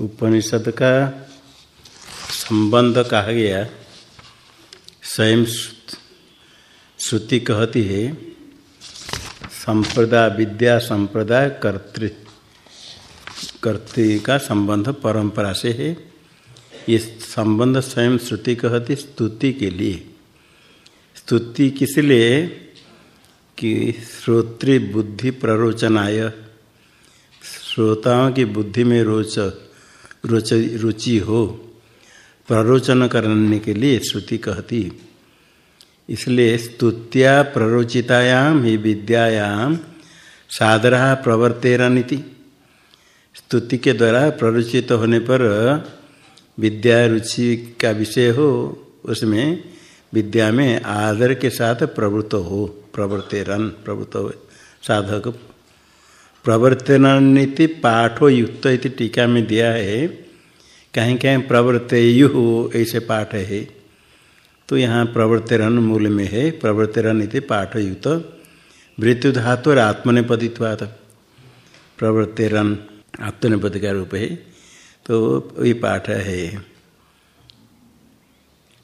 उपनिषद का संबंध कहा गया। स्वयं श्रुति कहती है संप्रदाय विद्या संप्रदाय कर्तृ कर्तृ का संबंध परंपरा से है। ये संबंध स्वयं श्रुति कहती, स्तुति के लिए। स्तुति किस लिए? कि श्रोत्री बुद्धि प्ररोचनाय। श्रोताओं की बुद्धि में रोच रुचि रुचि हो। प्ररोचन करने के लिए श्रुति कहती इसलिए स्तुत्या प्ररोचितायाम ही विद्यायाम सादरा प्रवर्तेरनीति। स्तुति के द्वारा प्ररोचित होने पर विद्या रुचि का विषय हो, उसमें विद्या में आदर के साथ प्रवृत्त हो, प्रवर्तेरन, प्रवृत्त हो, साधक प्रवर्तनीति पाठो युक्त इति टीका में दिया है। कहीं कहीं प्रवर्तयु ऐसे पाठ है। तो यहाँ प्रवर्तरन मूल में है। प्रवर्तरन इति पाठ युक्त मृत्यु धातु और आत्मनिपदित्वात। प्रवर्तरन आत्मनिपद का रूप है। तो ये पाठ है।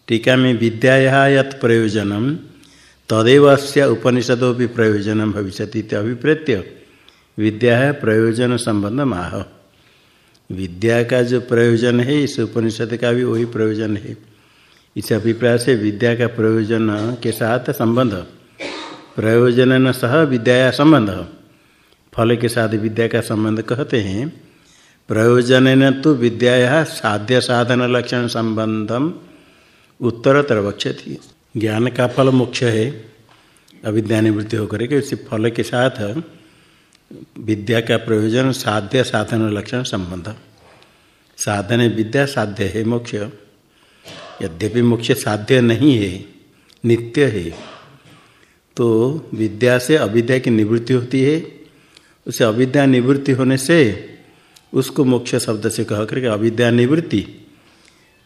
टीका में विद्या यत प्रयोजनम, तदेव से उपनिषदों भी प्रयोजन भविष्य अभिप्रेत्य विद्या है प्रयोजन संबंध माह। विद्या का जो प्रयोजन है, इस उपनिषद का भी वही प्रयोजन है। इस अभिप्राय से विद्या का प्रयोजन के साथ संबंध। प्रयोजन न सह विद्या संबंध। फल के साथ विद्या का संबंध कहते हैं। प्रयोजन न तो विद्या साध्य साधन लक्षण संबंधम उत्तरतर वक्षति ज्ञान का फल मुख्य है। अविद्या निवृत्ति होकर के उसी फल के साथ विद्या का प्रयोजन, साध्य, साधन लक्षण संबंध। साधन विद्या, साध्य है मोक्ष। यद्यपि मोक्ष साध्य नहीं है, नित्य है तो विद्या से अविद्या की निवृत्ति होती है। उसे अविद्या निवृत्ति होने से उसको मोक्ष शब्द से कह करके अविद्या निवृत्ति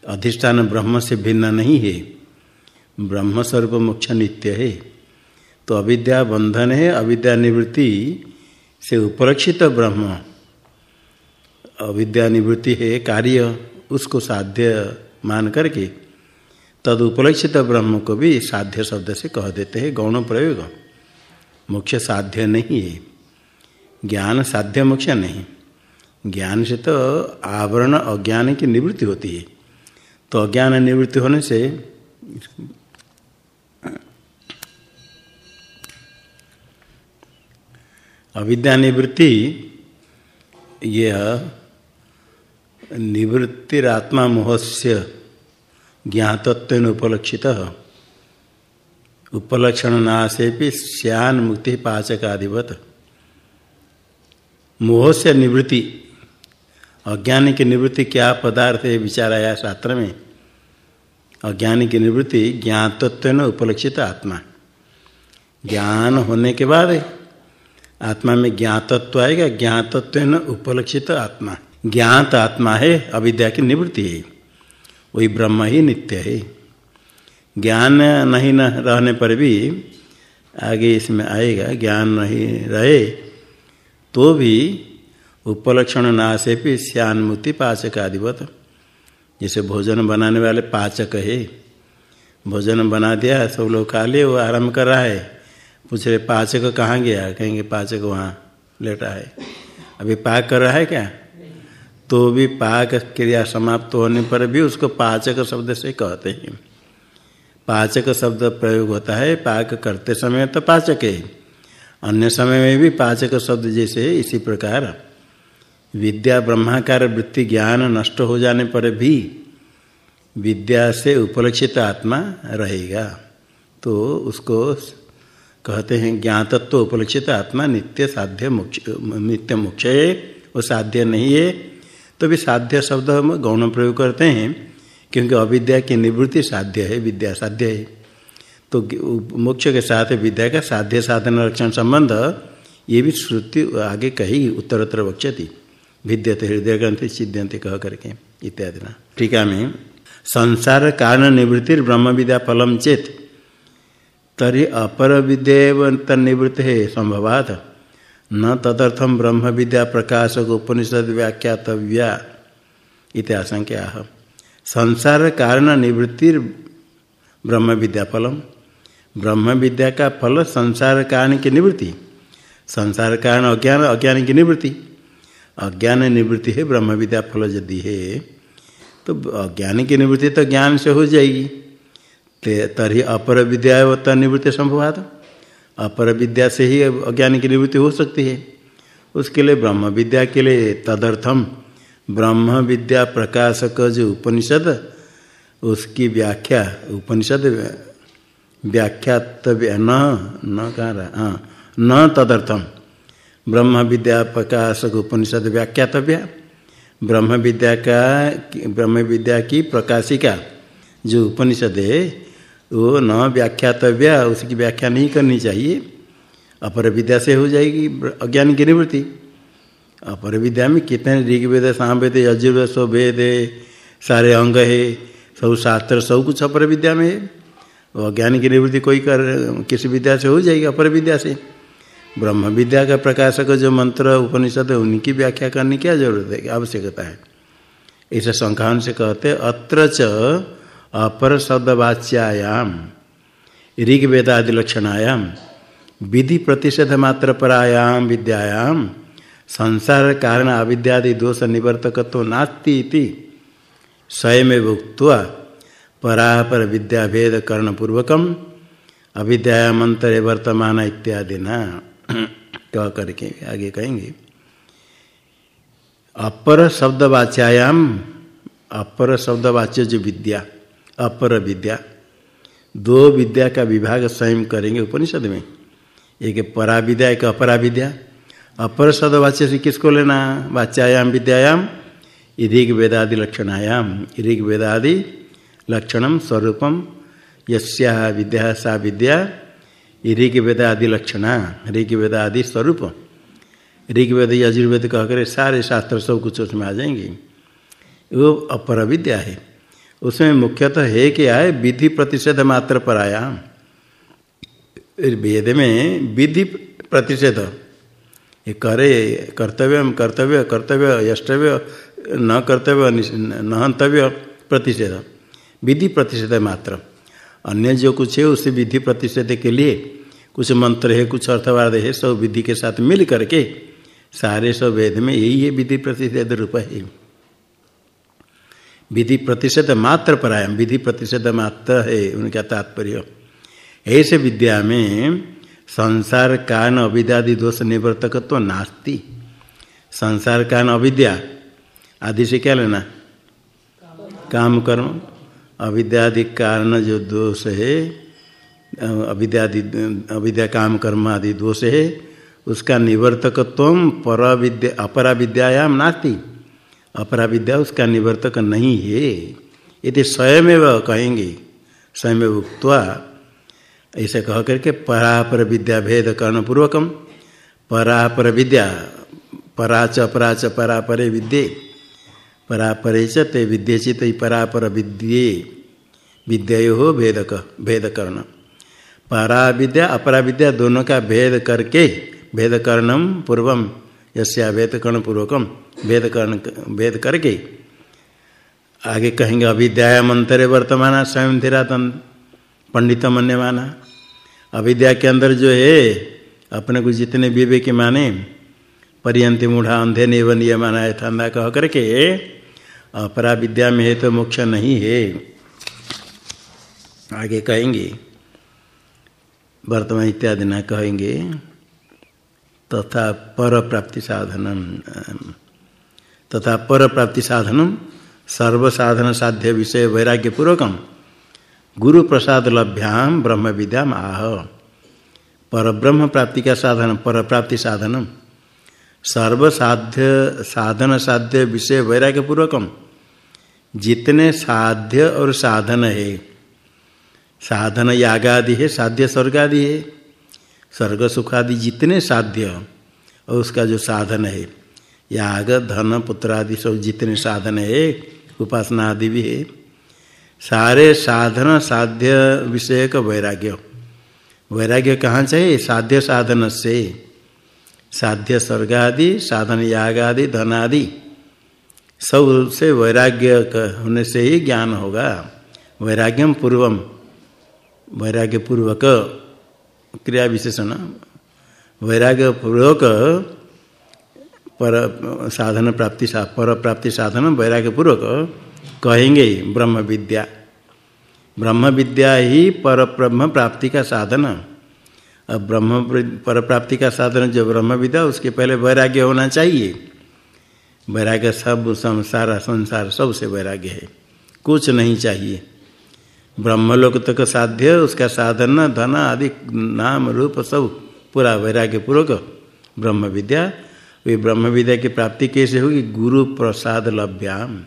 अधिष्ठान ब्रह्म से भिन्न नहीं है। ब्रह्म स्वरूप मोक्ष नित्य है। तो अविद्या बंधन है, अविद्या निवृत्ति से उपलक्षित ब्रह्म। अविद्या निवृत्ति है कार्य, उसको साध्य मान करके तद उपलक्षित ब्रह्म को भी साध्य शब्द से कह देते हैं, गौण प्रयोग। मुख्य साध्य नहीं है। ज्ञान साध्य मुख्य नहीं। ज्ञान से तो आवरण अज्ञान की निवृत्ति होती है। तो अज्ञान निवृत्ति होने से अविद्या निवृत्ति, यह निवृत्तिरात्मा मोहस्य ज्ञातत्व उपलक्षित। उपलक्षण नाशे भी श्यान मुक्ति पाचक आदिवत मोह से निवृत्ति, अज्ञानी की निवृत्ति क्या पदार्थ है विचार आया शास्त्र में? अज्ञानी की निवृत्ति ज्ञातत्व उपलक्षित आत्मा। ज्ञान होने के बाद आत्मा में ज्ञातत्व आएगा ज्ञातत्व न उपलक्षित आत्मा। ज्ञात आत्मा है, अविद्या की निवृत्ति है। वही ब्रह्म ही नित्य है। ज्ञान नहीं न रहने पर भी आगे इसमें आएगा, ज्ञान नहीं रहे तो भी उपलक्षण नाशे भी श्यान्मुक्ति पाचक आदिवत। जैसे भोजन बनाने वाले पाचक है। भोजन बना दिया, सब लोग खा लिए, वो आराम कर रहा है। पूछ रहे पाचक कहाँ गया? कहेंगे, पाचक वहाँ लेटा है। अभी पाक कर रहा है क्या? तो भी पाक क्रिया समाप्त होने पर भी उसको पाचक शब्द से कहते हैं। पाचक शब्द प्रयोग होता है पाक करते समय तो पाचक है। अन्य समय में भी पाचक शब्द जैसे इसी प्रकार। विद्या ब्रह्माकार वृत्ति ज्ञान नष्ट हो जाने पर भी विद्या से उपलक्षित आत्मा रहेगा। तो उसको कहते हैं, ज्ञातत्व उपलक्षित आत्मा नित्य साध्य मोक्ष, नित्य मोक्ष है, वो साध्य नहीं है। तो भी साध्य शब्द हम गौण प्रयोग करते हैं, क्योंकि अविद्या की निवृत्ति साध्य है, विद्या साध्य है। तो मोक्ष के साथ विद्या का साध्य साधन रक्षण संबंध, ये भी श्रुति आगे कही, उत्तरोत्तर वक्षति। विद्यते हृदय ग्रंथि सिद्ध्यंत कह करके, इत्यादि ना। टीका में, संसार कारण निवृत्ति ब्रह्म विद्या फलम चेत तरी अपर विद्यव तनिवृत्त है संभवात। न तदर्थम ब्रह्म विद्या प्रकाशक उपनिषद व्याख्यातव्या। इतिहासंख्या संसार कारण निवृत्ति ब्रह्म विद्या फलम। ब्रह्म विद्या का फल संसार कारण की निवृत्ति। संसार कारण अज्ञान अज्ञान की निवृत्ति। अज्ञान निवृत्ति है ब्रह्म विद्या फल यदि है तो अज्ञान की निवृत्ति तो ज्ञान से हो जाएगी। तरी अपर विद्या निवृत्ति संभवात। अपर विद्या से ही अज्ञान की निवृत्ति हो सकती है। उसके लिए ब्रह्म विद्या के लिए तदर्थम ब्रह्म विद्या प्रकाशक जो उपनिषद, उसकी व्याख्या, उपनिषद व्याख्यातव्य न न कह रहा? हाँ न तदर्थम ब्रह्म विद्या प्रकाशक उपनिषद व्याख्यातव्य। ब्रह्म विद्या का ब्रह्म विद्या की प्रकाशिका जो उपनिषद है वो न व्याख्यातव्य, उसकी व्याख्या नहीं करनी चाहिए। अपर विद्या से हो जाएगी अज्ञान की निवृत्ति। अपर विद्या में कितने ऋग्वेद सामवेद यजुर्वेद सौ वेद है सारे अंग है, सब शास्त्र, सब कुछ अपर विद्या में है। अज्ञान की निवृत्ति कोई कर, किसी विद्या से हो जाएगी अपर विद्या से। ब्रह्म विद्या का प्रकाशक जो मंत्र, उपनिषद है, उनकी व्याख्या करने क्या ज़रूरत है, आवश्यकता है। इसे संख्यान से कहते अत्र च अपर शब्दवाच्यायाम ऋग्वेदादि लक्षणायाम विधि प्रतिषेध मात्र परायाम विद्यायाम संसार कारण अविद्यादि दोष निवर्तकत्व नास्ती इति स्वयं उक्त्वा परापर विद्या भेद कर्ण पूर्वकम अविद्या मंत्र वर्तमान इत्यादि न कह करके आगे कहेंगे। अपर शब्दवाच्यायाम अपर शब्दवाच्य जो विद्या। अपर विद्या। दो विद्या का विभाग स्वयं करेंगे उपनिषद में। एक परा विद्या एक अपरा विद्या अपर शब्दवाच्य से किसको लेना? वाच्यायाम, विद्यायाम। ऋग वेदादि लक्षणायाम। ऋग वेदादि लक्षणम स्वरूपम यस्या विद्या सा विद्या। ऋग वेदादि लक्षणा। ऋग वेदादि स्वरूप। ऋग्वेद यजुर्वेद कहकर सारे शास्त्र सब कुछ उसमें आ जाएँगे। वो अपर विद्या है। उसमें मुख्यतः है क्या है विधि प्रतिषेध मात्र पर आया। वेद में विधि प्रतिषेध। ये करे, कर्तव्य कर्तव्य कर्तव्य, यष्टव्य, न कर्तव्य न हंतव्य, प्रतिषेध। विधि प्रतिषेध मात्र। अन्य जो कुछ है, उसे विधि प्रतिषेध के लिए कुछ मंत्र है, कुछ अर्थवाद है, सब विधि के साथ मिल करके सारे सब वेद में यही है विधि प्रतिषेध रूप है। विधि प्रतिषेध मात्र परायम विधि प्रतिषेध मात्र है, उनका तात्पर्य। ऐसे विद्या में संसार कान अविद्यादि दोष निवर्तक तो नास्ति। संसार कान अविद्या, आदि से क्या लेना? काम कर्म। अविद्यादि कारण जो दोष है, अविद्यादि, अविद्या काम कर्म आदि दोष है, उसका निवर्तकत्व पर विद्या अपरा विद्यायाम नास्ति। अपरा विद्या उसका निवर्तक नहीं है। यदि स्वयं कहेंगे स्वयं उक्त्वा, ऐसे कह करके परापर विद्या भेद कर्ण पूर्वकम परापर विद्या पराच अपराच परापरे विद्ये, परापरे च ते विद्ये चित परापर विद्ये विद्यो हो भेदक भेद कर्ण परा विद्या अपरा विद्या दोनों का भेद करके भेद कर्णम पूर्वम यस्या वेद कर्ण पूर्वकम वेद कर्ण वेद करके आगे कहेंगे अविद्या मंत्र वर्तमान स्वयं धीरातन, पंडित मन्य माना अविद्या के अंदर जो है, अपने को जितने विवेक माने, पर्यंत मूढ़ा अंधे निय माना है, ठंडा कह करके अपरा विद्या में है तो मोक्ष नहीं है। आगे कहेंगे, वर्तमान इत्यादि न कहेंगे। तथा पर प्राप्ति साधनम तथा पर प्राप्ति साधनम सर्व साधन साध्य विषय वैराग्य पूर्वकम गुरु प्रसाद लभ्याम ब्रह्म विद्या आह। पर ब्रह्म प्राप्ति का साधन पर प्राप्ति साधनम सर्व साध्य साधन साध्य विषय वैराग्य पूर्वकम जितने साध्य और साधन है, साधन यागादि है, साध्य स्वर्ग आदि है। स्वर्ग सुख आदि जितने साध्य और उसका जो साधन है, याग, धन पुत्र आदि सब जितने साधन है, उपासना आदि भी है, सारे साधन साध्य विषय का वैराग्य। वैराग्य कहाँ चाहिए साध्य साधन से। साध्य स्वर्ग आदि, साधन याग आदि, धन आदि, सबसे वैराग्य होने से ही ज्ञान होगा। वैराग्यम पूर्वम। वैराग्य पूर्वक क्रिया विशेषण वैराग्य पूर्वक पर साधन प्राप्ति सा, पर प्राप्ति साधन वैराग्य पूर्वक कहेंगे ब्रह्म विद्या। ब्रह्म विद्या ही पर ब्रह्म प्राप्ति का साधन। अब ब्रह्म पर प्राप्ति का साधन जो ब्रह्म विद्या उसके पहले वैराग्य होना चाहिए। वैराग्य सब संसार संसार सबसे वैराग्य है। कुछ नहीं चाहिए। ब्रह्मलोक तक साध्य उसका साधन, धन आदि, नाम, रूप सब पूरा वैराग्य पूर्वक ब्रह्म विद्या वे ब्रह्म विद्या की प्राप्ति कैसे होगी गुरु प्रसाद लभ्याम।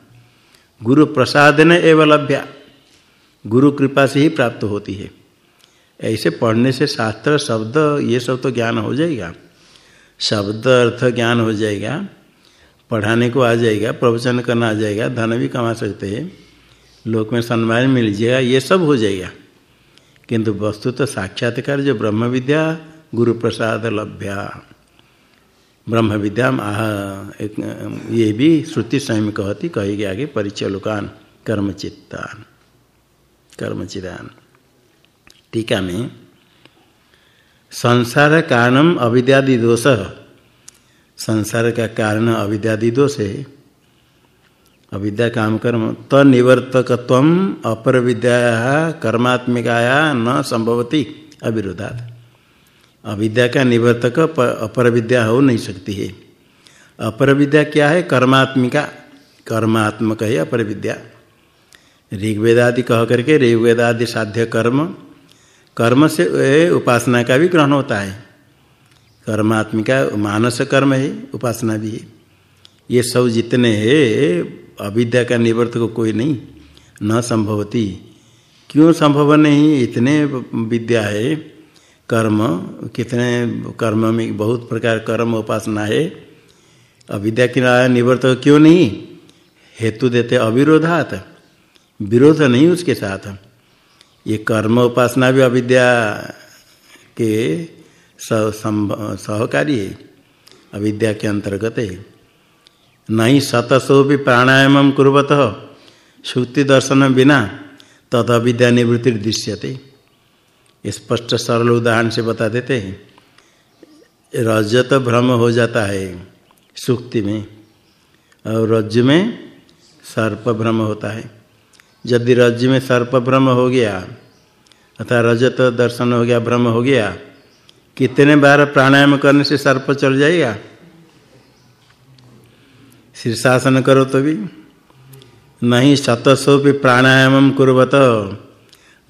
गुरु प्रसाद ने एवं लभ्या। गुरु कृपा से ही प्राप्त होती है। ऐसे पढ़ने से शास्त्र, शब्द, ये सब तो ज्ञान हो जाएगा। शब्द अर्थ ज्ञान हो जाएगा। पढ़ाने को आ जाएगा, प्रवचन करना आ जाएगा, धन भी कमा सकते हैं। लोक में सम्मान मिल जाएगा, ये सब हो जाएगा। किंतु वस्तु तो साक्षात्कार जो ब्रह्म विद्या गुरु प्रसाद लभ्या। ब्रह्म विद्या आह, एक, ये भी श्रुति स्वयं कहती, कहेगी आगे परिचय लुकान कर्मचित्तान। कर्मचिदान। टीका में संसार कारणम अविद्यादि दोष। संसार का कारण अविद्यादि दोष है। अविद्या काम कर्म, तनिवर्तकत्व अपर विद्या कर्मात्मिकाया न संभवती अविरोधात। अविद्या का निवर्तक अपर विद्या हो नहीं सकती है। अपर विद्या क्या है? कर्मात्मिका। कर्मात्मक है अपर विद्या ऋग्वेदादि कह करके ऋग्वेदादि साध्य कर्म कर्म से उपासना का भी ग्रहण होता है। कर्मात्मिका मानस कर्म है, उपासना भी है। ये सब जितने हैं अविद्या का निवर्तक कोई नहीं, न संभवती। क्यों संभव नहीं? इतने विद्या है, कर्म, कितने कर्म में बहुत प्रकार कर्म उपासना है। अविद्या की निवर्तक क्यों नहीं? हेतु देते अविरोधात, विरोध नहीं उसके साथ। ये कर्म उपासना भी अविद्या के सहकारी है, अविद्या के अंतर्गत है। नहीं शतसो भी प्राणायाम कुरत श्रुति दर्शन बिना तद अविद्या दृश्यते स्पष्ट सरल उदाहरण से बता देते हैं। रजत भ्रम हो जाता है सुक्ति में और रज्जु में सर्प भ्रम होता है। यदि रज्जु में सर्प भ्रम हो गया अथा रजत दर्शन हो गया, भ्रम हो गया, कितने बार प्राणायाम करने से सर्प चल जाएगा? शीर्षासन करो तो भी। नहीं शतसो भी प्राणायाम कुरबत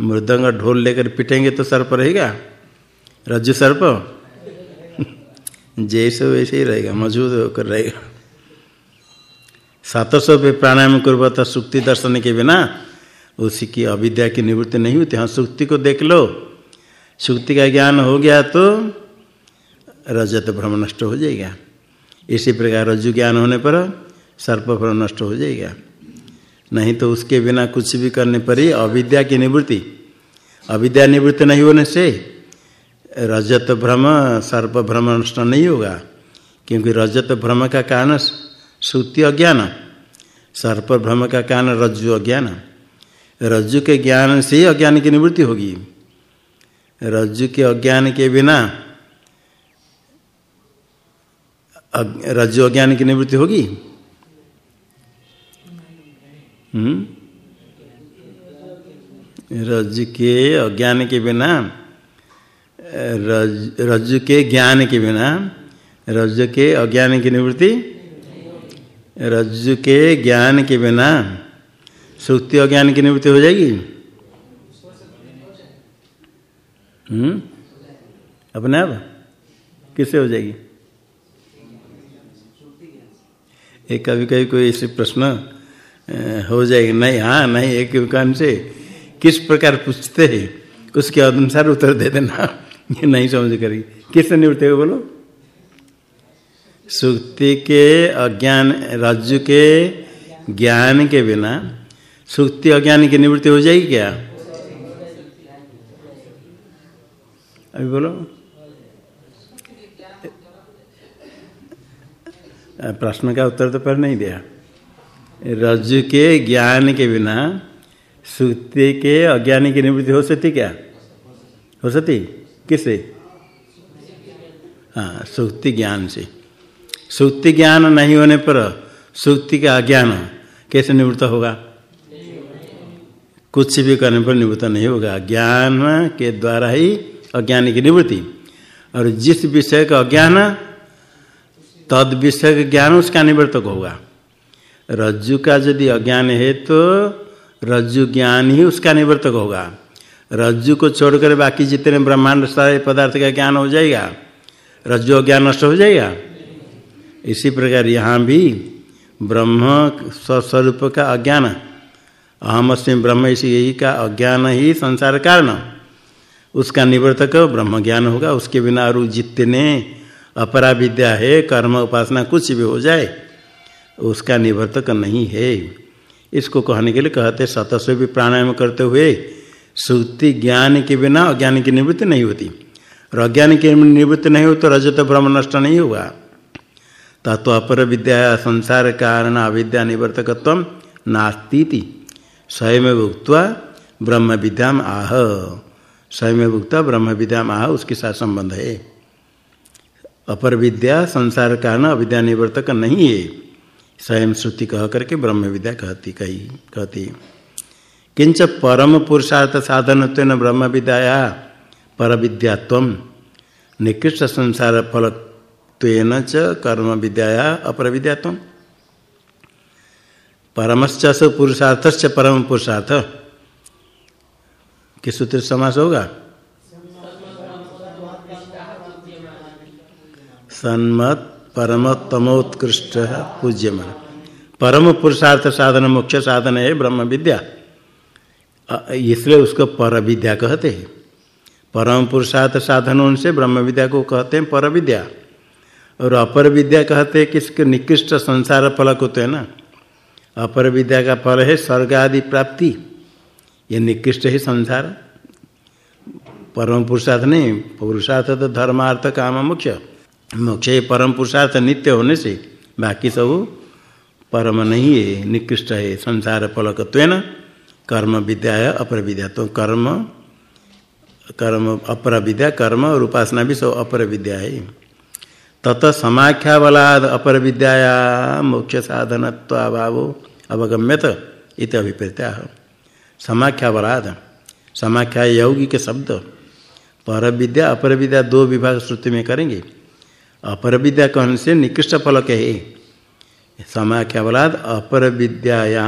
मृदंग ढोल लेकर पिटेंगे तो सर्प रहेगा। रज्जु सर्प? जैसे वैसे ही रहेगा, मज़बूत होकर रहेगा। सातसो पे प्राणायाम कुर्बत सुक्ति दर्शन के बिना उसी की अविद्या की निवृत्ति नहीं होती। हाँ सुक्ति को देख लो। सुक्ति का ज्ञान हो गया तो रजत भ्रम नष्ट हो जाएगा। इसी प्रकार रज्जु ज्ञान होने पर सर्प भ्रम नष्ट हो जाएगा। नहीं तो उसके बिना कुछ भी करने पर ही अविद्या की निवृत्ति। अविद्या निवृत्ति नहीं होने से रजत भ्रम, सर्प भ्रम नष्ट नहीं होगा। क्योंकि रजत भ्रम का कारण श्रुति अज्ञान, सर्प भ्रम का कारण रज्जु अज्ञान। रज्जु के ज्ञान से ही अज्ञान की निवृत्ति होगी। रज्जु के अज्ञान के बिना रज्जु अज्ञान की निवृत्ति होगी? रज के अज्ञान के बिना, रज, रज्जु के ज्ञान के बिना रज के अज्ञान की निवृत्ति? रज्जु के ज्ञान के बिना सुक्ति अज्ञान की निवृत्ति हो जाएगी? हम्म? अपने आप? किससे हो जाएगी? एक कभी कभी कोई ऐसे प्रश्न हो जाएगा नहीं हाँ नहीं एक कान से किस प्रकार पूछते हैं? उसके अनुसार उत्तर दे देना। ये नहीं समझ करेगी किससे निवृत्ति हो बोलो? सुक्ति के अज्ञान, राज्य के ज्ञान के बिना सुक्ति अज्ञान की निवृत्ति हो जाएगी क्या? अभी बोलो। प्रश्न का उत्तर तो पहले नहीं दिया। रज्जु के ज्ञान के बिना सुक्ति के अज्ञानी की निवृत्ति हो सकती क्या? हो सकती? किससे? हाँ सुक्ति ज्ञान से। सुक्ति ज्ञान नहीं होने पर सुक्ति का अज्ञान कैसे निवृत्त होगा? कुछ भी करने पर निवृत्त नहीं होगा। ज्ञान के द्वारा ही अज्ञान की निवृत्ति। और जिस विषय का अज्ञान तद विषय ज्ञान उसका निवर्तक होगा। रज्जु का यदि अज्ञान है तो रज्जु ज्ञान ही उसका निवर्तक होगा। रज्जु को छोड़कर बाकी जितने ब्रह्मांड सारे पदार्थ का ज्ञान हो जाएगा, रज्जु अज्ञान नष्ट हो जाएगा। इसी प्रकार यहाँ भी ब्रह्म स्वस्वरूप का अज्ञान, अहम अस्म ब्रह्म इसी यही का अज्ञान ही संसार कारण। उसका निवर्तक ब्रह्म ज्ञान होगा, उसके बिना और जितने अपरा विद्या है, कर्म उपासना कुछ भी हो जाए, उसका निवर्तक नहीं है। इसको कहने के लिए कहते, सतस्व भी प्राणायाम करते हुए सुक्ति ज्ञान के बिना अज्ञान की निवृत्ति नहीं होती। और अज्ञान की निवृत्ति नहीं हो तो रजत भ्रम नष्ट नहीं होगा। तत्व अपर विद्या संसार कारण अविद्या निवर्तकत्व नास्ती स्वयं उक्त ब्रह्म विद्याम आह। स्वयं उक्त ब्रह्म विद्याम आह, उसके साथ संबंध है। अपर विद्या संसार कारण अविद्या निवर्तक नहीं है। स्वयं श्रुति कह करके ब्रह्म विद्या कहती कही, कहती, किंच परम पुरुषार्थ साधन ब्रह्म विद्या पर विद्यात्व निकृष्ट संसार फल च कर्म विद्या अपर विद्यात्व। परमश्च पुरुषार्थ परम पुरुषार्थ। किस सूत्र समास होगा? सन्मत परमोत्तमोत्कृष्ट पूज्यमान। परम पुरुषार्थ साधन मुख्य साधन है ब्रह्म विद्या इसलिए उसको पर विद्या कहते हैं। परम पुरुषार्थ साधनों से ब्रह्म विद्या को कहते हैं पर विद्या और अपर विद्या कहते हैं किसके निकृष्ट संसार फलक होते हैं ना? अपर विद्या का फल है स्वर्ग आदि प्राप्ति। ये निकृष्ट है संसार। परम पुरुषार्थ नहीं, पुरुषार्थ तो धर्मार्थ काम मुख्य मोक्ष परम पुरुषार्थ नित्य होने से बाकी सब परम नहीं है, निकृष्ट है। संसार फलकत्व कर्म विद्या है अपर विद्या तो कर्म कर्म अपर विद्या कर्म और उपासना भी सब अपर विद्या है। तत समाख्या बलाद अपर विद्याया मोक्ष साधनत्वाभाव अवगम्यत इत अभिप्रेत्या। समाख्या बलाद समाख्या यौगिक शब्द। पर विद्या अपर विद्या दो विभाग श्रुति में करेंगे। अपर विद्या कहने से निकृष्ट फलक है। समाख्या बलाद अपर विद्याया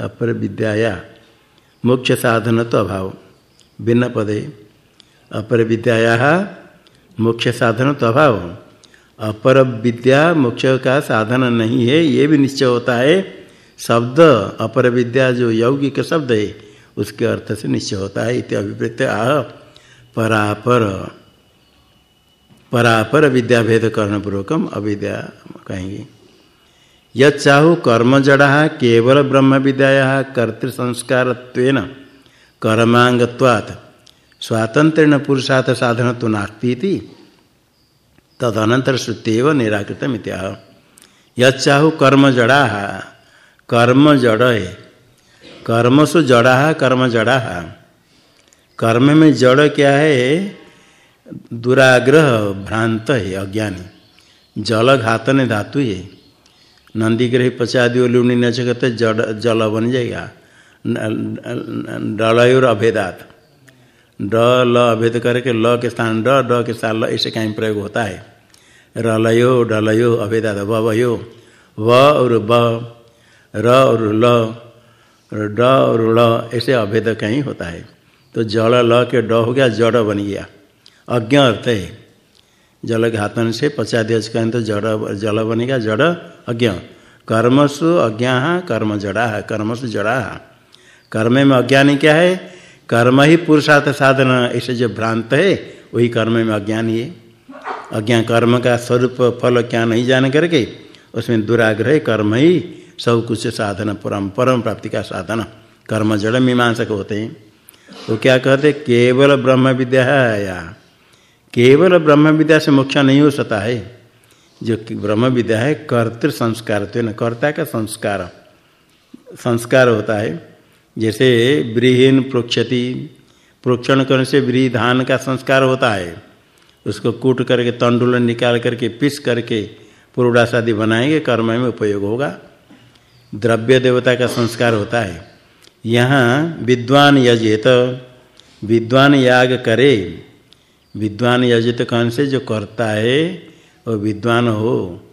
अपर विद्याया मोक्ष साधन तो अभाव। भिन्न पदे। अपर विद्याया मोक्ष साधन तो अभाव। अपर विद्या मोक्ष का साधन नहीं है, ये भी निश्चय होता है। शब्द अपर विद्या जो यौगिक शब्द है, उसके अर्थ से निश्चय होता है, इति अभिप्रेत आह। परापर। परापर विद्या भेद कर्ण अविद्या कहेंगे। यचाहु कर्म जड़ा केवल ब्रह्म विद्या कर्तृ संस्कार कर्मांगत्वात् स्वातंत्र्य पुरुषार्थ साधन तो नास्ती तदनंतर श्रुत्यव निराकृत मित्या यचाहु कर्म जड़ा कर्म जड़ है कर्म सु जड़ा कर्म जड़ा। कर्म में जड़ क्या है? दुराग्रह भ्रांत है, अज्ञानी। जल घातन धातु है। नंदी ग्रह पचादी लुणी नच कहते जड़, जल बन जाएगा। डलयुर अभेदात। ड, ल अभेद करके ल के स्थान, ड ड के स्थान, ल ऐसे कहीं प्रयोग होता है। रलयो, डलयो, अभेदात वयो व और ब, र और ल, ड और ल ऐसे अभेद कहीं होता है। तो जल, ल के ड हो गया, जड़ बन गया। अज्ञ अर्थ है। जल घातन से पचाध्यक्ष कहें तो जड़, जल बनेगा जड़ अज्ञ कर्मसु अज्ञा कर्म जड़ा है कर्मसु जड़ा। है कर्म में अज्ञानी क्या है? कर्म ही पुरुषार्थ साधन, ऐसे जो भ्रांत है, वही कर्म में अज्ञानी है। अज्ञा कर्म का स्वरूप, फल क्या नहीं जान करके, उसमें दुराग्रह कर्म ही सब कुछ साधन, परम परम प्राप्ति का साधन। कर्म जड़ मीमांसक होते हैं। तो क्या कहते केवल ब्रह्म विद्या है या केवल ब्रह्म विद्या से मोक्ष नहीं हो सकता है। जो ब्रह्म विद्या है, कर्तृ संस्कार तो कर्ता का संस्कार। संस्कार होता है। जैसे ब्रीहीन प्रोक्षति, प्रोक्षण करने से ब्री धान का संस्कार होता है। उसको कूट करके, तंडुल निकाल करके, पीस करके पुरुडास आदि बनाएँगे, कर्म में उपयोग होगा। द्रव्य देवता का संस्कार होता है। यहाँ विद्वान यजेत, विद्वान याग करे। विद्वान यजित कौन से जो करता है, वो विद्वान हो।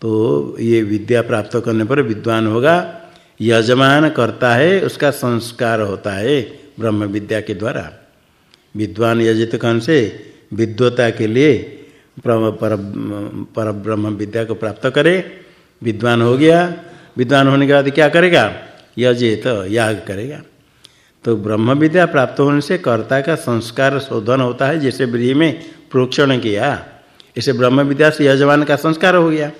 तो ये विद्या प्राप्त करने पर विद्वान होगा। यजमान करता है, उसका संस्कार होता है ब्रह्म विद्या के द्वारा। विद्वान यजित कौन से? विद्वता के लिए पर पर ब्रह्म विद्या को प्राप्त करे। विद्वान हो गया। विद्वान होने के बाद क्या करेगा? यजित, याग करेगा। तो ब्रह्म विद्या प्राप्त होने से कर्ता का संस्कार शोधन होता है, जैसे ब्रीह में प्रोक्षण किया। इसे ब्रह्म विद्या से यजमान का संस्कार हो गया।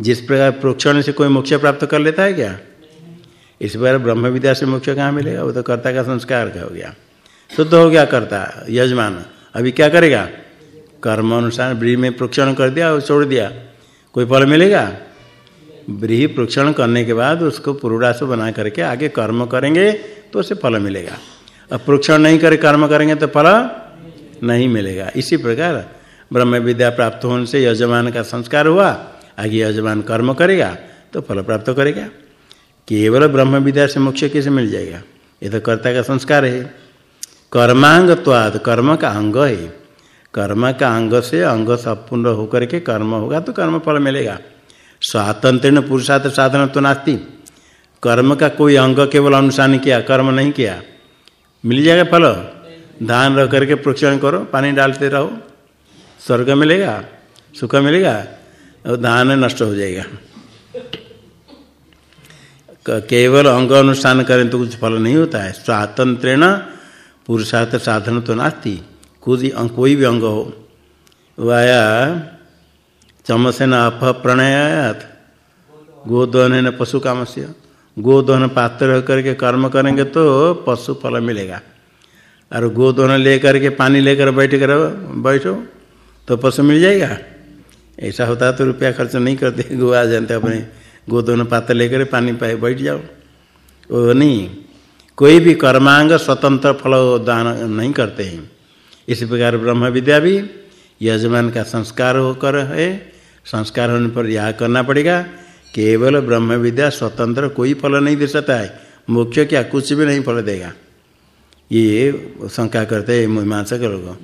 जिस प्रकार प्रोक्षण से कोई मोक्ष प्राप्त कर लेता है क्या? इस बार ब्रह्म विद्या से मोक्ष कहाँ मिलेगा? वो तो कर्ता का संस्कार का हो गया। शुद्ध हो गया कर्ता, यजमान। अभी क्या करेगा? कर्म अनुसार ब्रीह में प्रोक्षण कर दिया और छोड़ दिया। कोई फल मिलेगा? ब्रीह प्रोक्षण करने के बाद उसको पुरुरास बना करके आगे कर्म करेंगे तो उसे फल मिलेगा। अब प्रोक्षण नहीं करे, कर्म करेंगे तो फल नहीं मिलेगा। इसी प्रकार ब्रह्म विद्या प्राप्त होने से यजमान का संस्कार हुआ, आगे यजमान कर्म करेगा तो फल प्राप्त करेगा। केवल ब्रह्म विद्या से मोक्ष कैसे मिल जाएगा? ये तो कर्ता का संस्कार है। कर्मांगत्वाद, कर्म का अंग है। कर्म का अंग से अंग संपूर्ण होकर के कर्म होगा तो कर्म फल मिलेगा। स्वातंत्र पुरुषार्थ साधन तो नास्ती। कर्म का कोई अंग केवल अनुसार किया, कर्म नहीं किया। मिल जाएगा फल? धान रख करके प्रोक्षण करो, पानी डालते रहो। स्वर्ग मिलेगा, सुख मिलेगा, और धान नष्ट हो जाएगा। केवल अंग अनुष्ठान करें तो कुछ फल नहीं होता है। स्वातंत्रेण पुरुषार्थ साधन तो नास्ती। कोई कोई भी अंग हो। Via, चमसेन up प्रणयात। गोदन पशु कामस्य गोदोहन पात्र करके कर्म करेंगे तो पशु फल मिलेगा। और गोदोहन लेकर के पानी लेकर बैठ कर बैठो तो पशु मिल जाएगा। ऐसा होता है तो रुपया खर्च नहीं करते। गो आ जानते अपने गोदोहन पात्र लेकर पानी पाए बैठ जाओ। वो नहीं, कोई भी कर्मांग स्वतंत्र फल दान नहीं करते हैं। इसी प्रकार ब्रह्म विद्या भी यजमान का संस्कार होकर है। संस्कार होने पर यह करना पड़ेगा। केवल ब्रह्म विद्या स्वतंत्र कोई फल नहीं दे सकता है। मुख्य क्या कुछ भी नहीं फल देगा। ये शंका करते हैं मीमांसक लोग।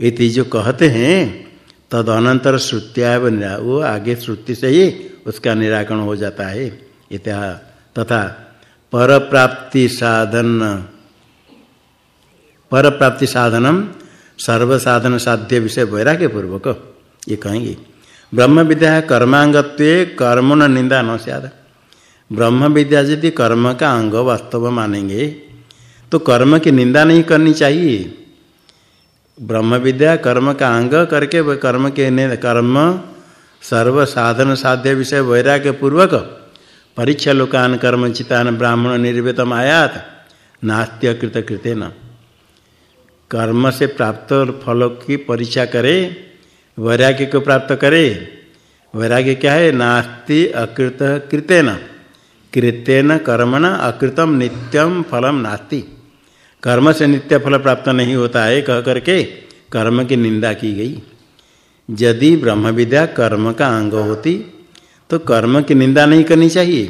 ये जो कहते हैं, तद अनंतर श्रुत्या वो आगे श्रुति से ही उसका निराकरण हो जाता है। इतिहा तथा पर प्राप्ति साधन पर प्राप्ति साधनम सर्वसाधन साध्य विषय वैराग्य पूर्वक ये कहेंगे। ब्रह्म विद्या कर्मांगत्व कर्म न निंदा न सद ब्रह्म विद्या यदि कर्म का अंग वास्तव मानेंगे तो कर्म की निंदा नहीं करनी चाहिए। ब्रह्म विद्या कर्म का अंग करके कर्म के कर्म सर्व साधन साध्य विषय वैराग्य पूर्वक परीक्षा लोकान कर्म चितान ब्राह्मण निर्वेतम आयात, नास्त्य कृत कृते न कर्म से प्राप्त फलों की परीक्षा करे वैराग्य को प्राप्त करे। वैराग्य क्या है? नास्ति अकृत कृतेन। कृतेन कर्मण अकृतम नित्यम फलम नास्ति। कर्म से नित्य फल प्राप्त नहीं होता है, कह करके कर्म की निंदा की गई। यदि ब्रह्म विद्या कर्म का अंग होती तो कर्म की निंदा नहीं करनी चाहिए।